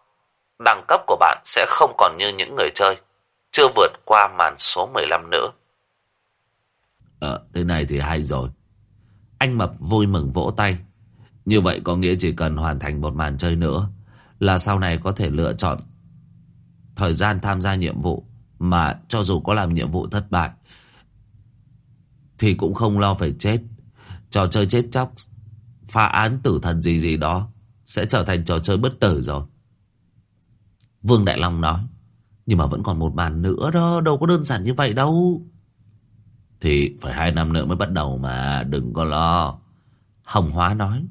đẳng cấp của bạn sẽ không còn như những người chơi chưa vượt qua màn số 15 nữa. Ờ, thế này thì hay rồi. Anh Mập vui mừng vỗ tay. Như vậy có nghĩa chỉ cần hoàn thành một màn chơi nữa là sau này có thể lựa chọn thời gian tham gia nhiệm vụ mà cho dù có làm nhiệm vụ thất bại thì cũng không lo phải chết. Trò chơi chết chóc, phá án tử thần gì gì đó sẽ trở thành trò chơi bất tử rồi. Vương Đại Long nói, nhưng mà vẫn còn một bàn nữa đó, đâu có đơn giản như vậy đâu. Thì phải hai năm nữa mới bắt đầu mà, đừng có lo. Hồng Hóa nói.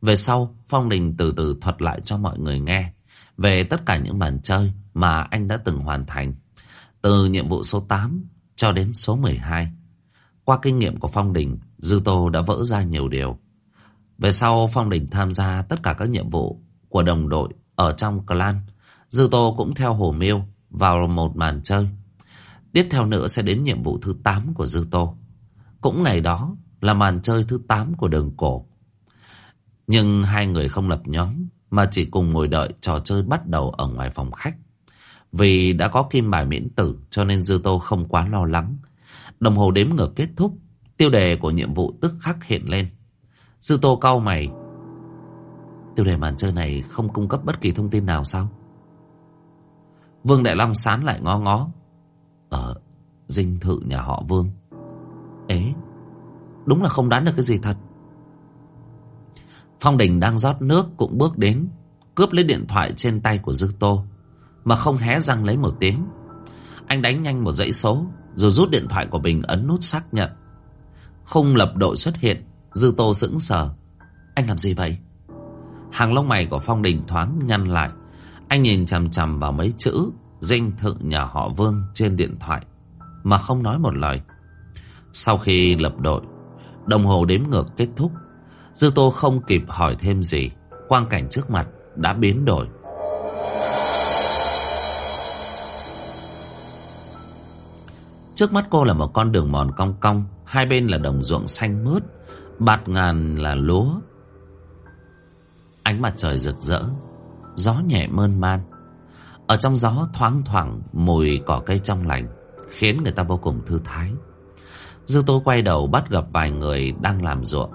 Về sau, Phong Đình từ từ thuật lại cho mọi người nghe về tất cả những bàn chơi mà anh đã từng hoàn thành. Từ nhiệm vụ số 8 cho đến số 12. Qua kinh nghiệm của Phong Đình, Dư Tô đã vỡ ra nhiều điều. Về sau, Phong Đình tham gia tất cả các nhiệm vụ của đồng đội ở trong clan. Dư Tô cũng theo Hồ Miêu vào một màn chơi. Tiếp theo nữa sẽ đến nhiệm vụ thứ 8 của Dư Tô. Cũng ngày đó là màn chơi thứ 8 của đường cổ. Nhưng hai người không lập nhóm mà chỉ cùng ngồi đợi trò chơi bắt đầu ở ngoài phòng khách. Vì đã có kim bài miễn tử cho nên Dư Tô không quá lo lắng. Đồng hồ đếm ngược kết thúc, tiêu đề của nhiệm vụ tức khắc hiện lên. Dư Tô cau mày. Tiêu đề màn chơi này không cung cấp bất kỳ thông tin nào sao? Vương Đại Long sán lại ngó ngó. Ở dinh thự nhà họ Vương. Ế, đúng là không đoán được cái gì thật. Phong Đình đang rót nước cũng bước đến, cướp lấy điện thoại trên tay của Dư Tô, mà không hé răng lấy một tiếng. Anh đánh nhanh một dãy số, rồi rút điện thoại của Bình ấn nút xác nhận. Khung lập đội xuất hiện, Dư Tô sững sờ. Anh làm gì vậy? Hàng lông mày của Phong Đình thoáng nhăn lại. Anh nhìn chằm chằm vào mấy chữ dinh thự nhà họ Vương trên điện thoại, mà không nói một lời. Sau khi lập đội, đồng hồ đếm ngược kết thúc. Dư Tô không kịp hỏi thêm gì, quang cảnh trước mặt đã biến đổi. Trước mắt cô là một con đường mòn cong cong, hai bên là đồng ruộng xanh mướt, bạt ngàn là lúa. Ánh mặt trời rực rỡ, gió nhẹ mơn man. Ở trong gió thoáng thoảng mùi cỏ cây trong lành, khiến người ta vô cùng thư thái. Dư tố quay đầu bắt gặp vài người đang làm ruộng.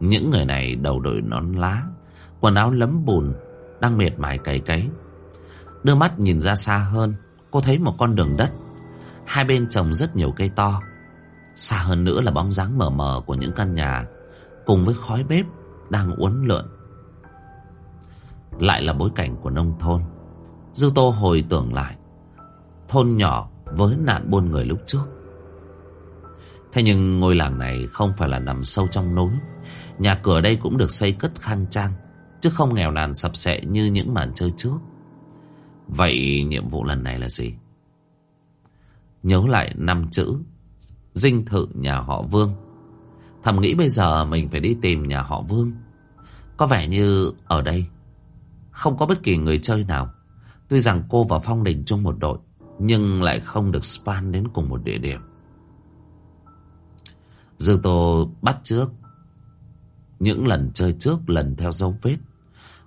Những người này đầu đội nón lá, quần áo lấm bùn, đang miệt mài cày cấy. Đưa mắt nhìn ra xa hơn, cô thấy một con đường đất Hai bên trồng rất nhiều cây to. Xa hơn nữa là bóng dáng mờ mờ của những căn nhà Cùng với khói bếp đang uốn lượn. Lại là bối cảnh của nông thôn. Dư Tô hồi tưởng lại, Thôn nhỏ với nạn buôn người lúc trước. Thế nhưng ngôi làng này không phải là nằm sâu trong núi. Nhà cửa đây cũng được xây cất khang trang, Chứ không nghèo nàn sập sệ như những màn chơi trước. Vậy nhiệm vụ lần này là gì? Nhớ lại năm chữ Dinh thự nhà họ Vương. Thầm nghĩ bây giờ mình phải đi tìm nhà họ Vương. Có vẻ như ở đây Không có bất kỳ người chơi nào. Tuy rằng cô và Phong Đình chung một đội, Nhưng lại không được span đến cùng một địa điểm. Dư Tô bắt trước. Những lần chơi trước lần theo dấu vết.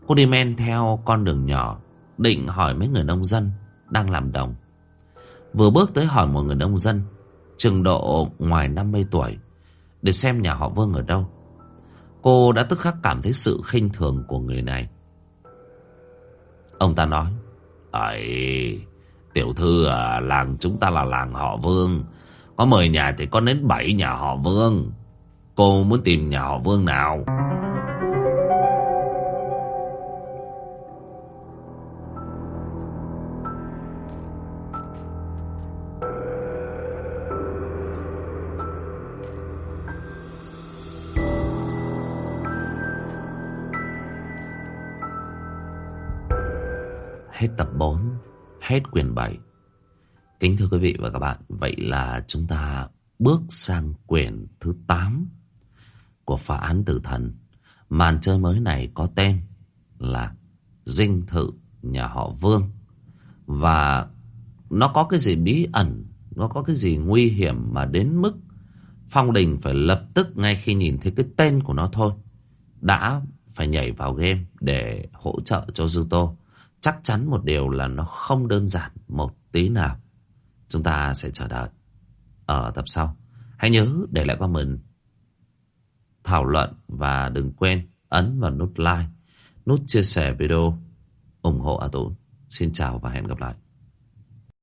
Cô đi men theo con đường nhỏ, Định hỏi mấy người nông dân Đang làm đồng. Vừa bước tới hỏi một người nông dân Chừng độ ngoài 50 tuổi Để xem nhà họ Vương ở đâu Cô đã tức khắc cảm thấy sự khinh thường của người này. Ông ta nói. Ấy, tiểu thư à, làng chúng ta là làng họ Vương. Có 10 nhà thì có đến 7 nhà họ Vương. Cô muốn tìm nhà họ Vương nào? Hết tập 4, hết quyền 7. Kính thưa quý vị và các bạn, vậy là chúng ta bước sang quyền thứ 8 của phá án tử thần. Màn chơi mới này có tên là Dinh Thự Nhà họ Vương. Và nó có cái gì bí ẩn, nó có cái gì nguy hiểm mà đến mức Phong Đình phải lập tức ngay khi nhìn thấy cái tên của nó thôi. Đã phải nhảy vào game để hỗ trợ cho Dư Tô. Chắc chắn một điều là nó không đơn giản một tí nào. Chúng ta sẽ chờ đợi ở tập sau. Hãy nhớ để lại comment, thảo luận và đừng quên ấn vào nút like, nút chia sẻ video ủng hộ A Tú. Xin chào và hẹn gặp lại.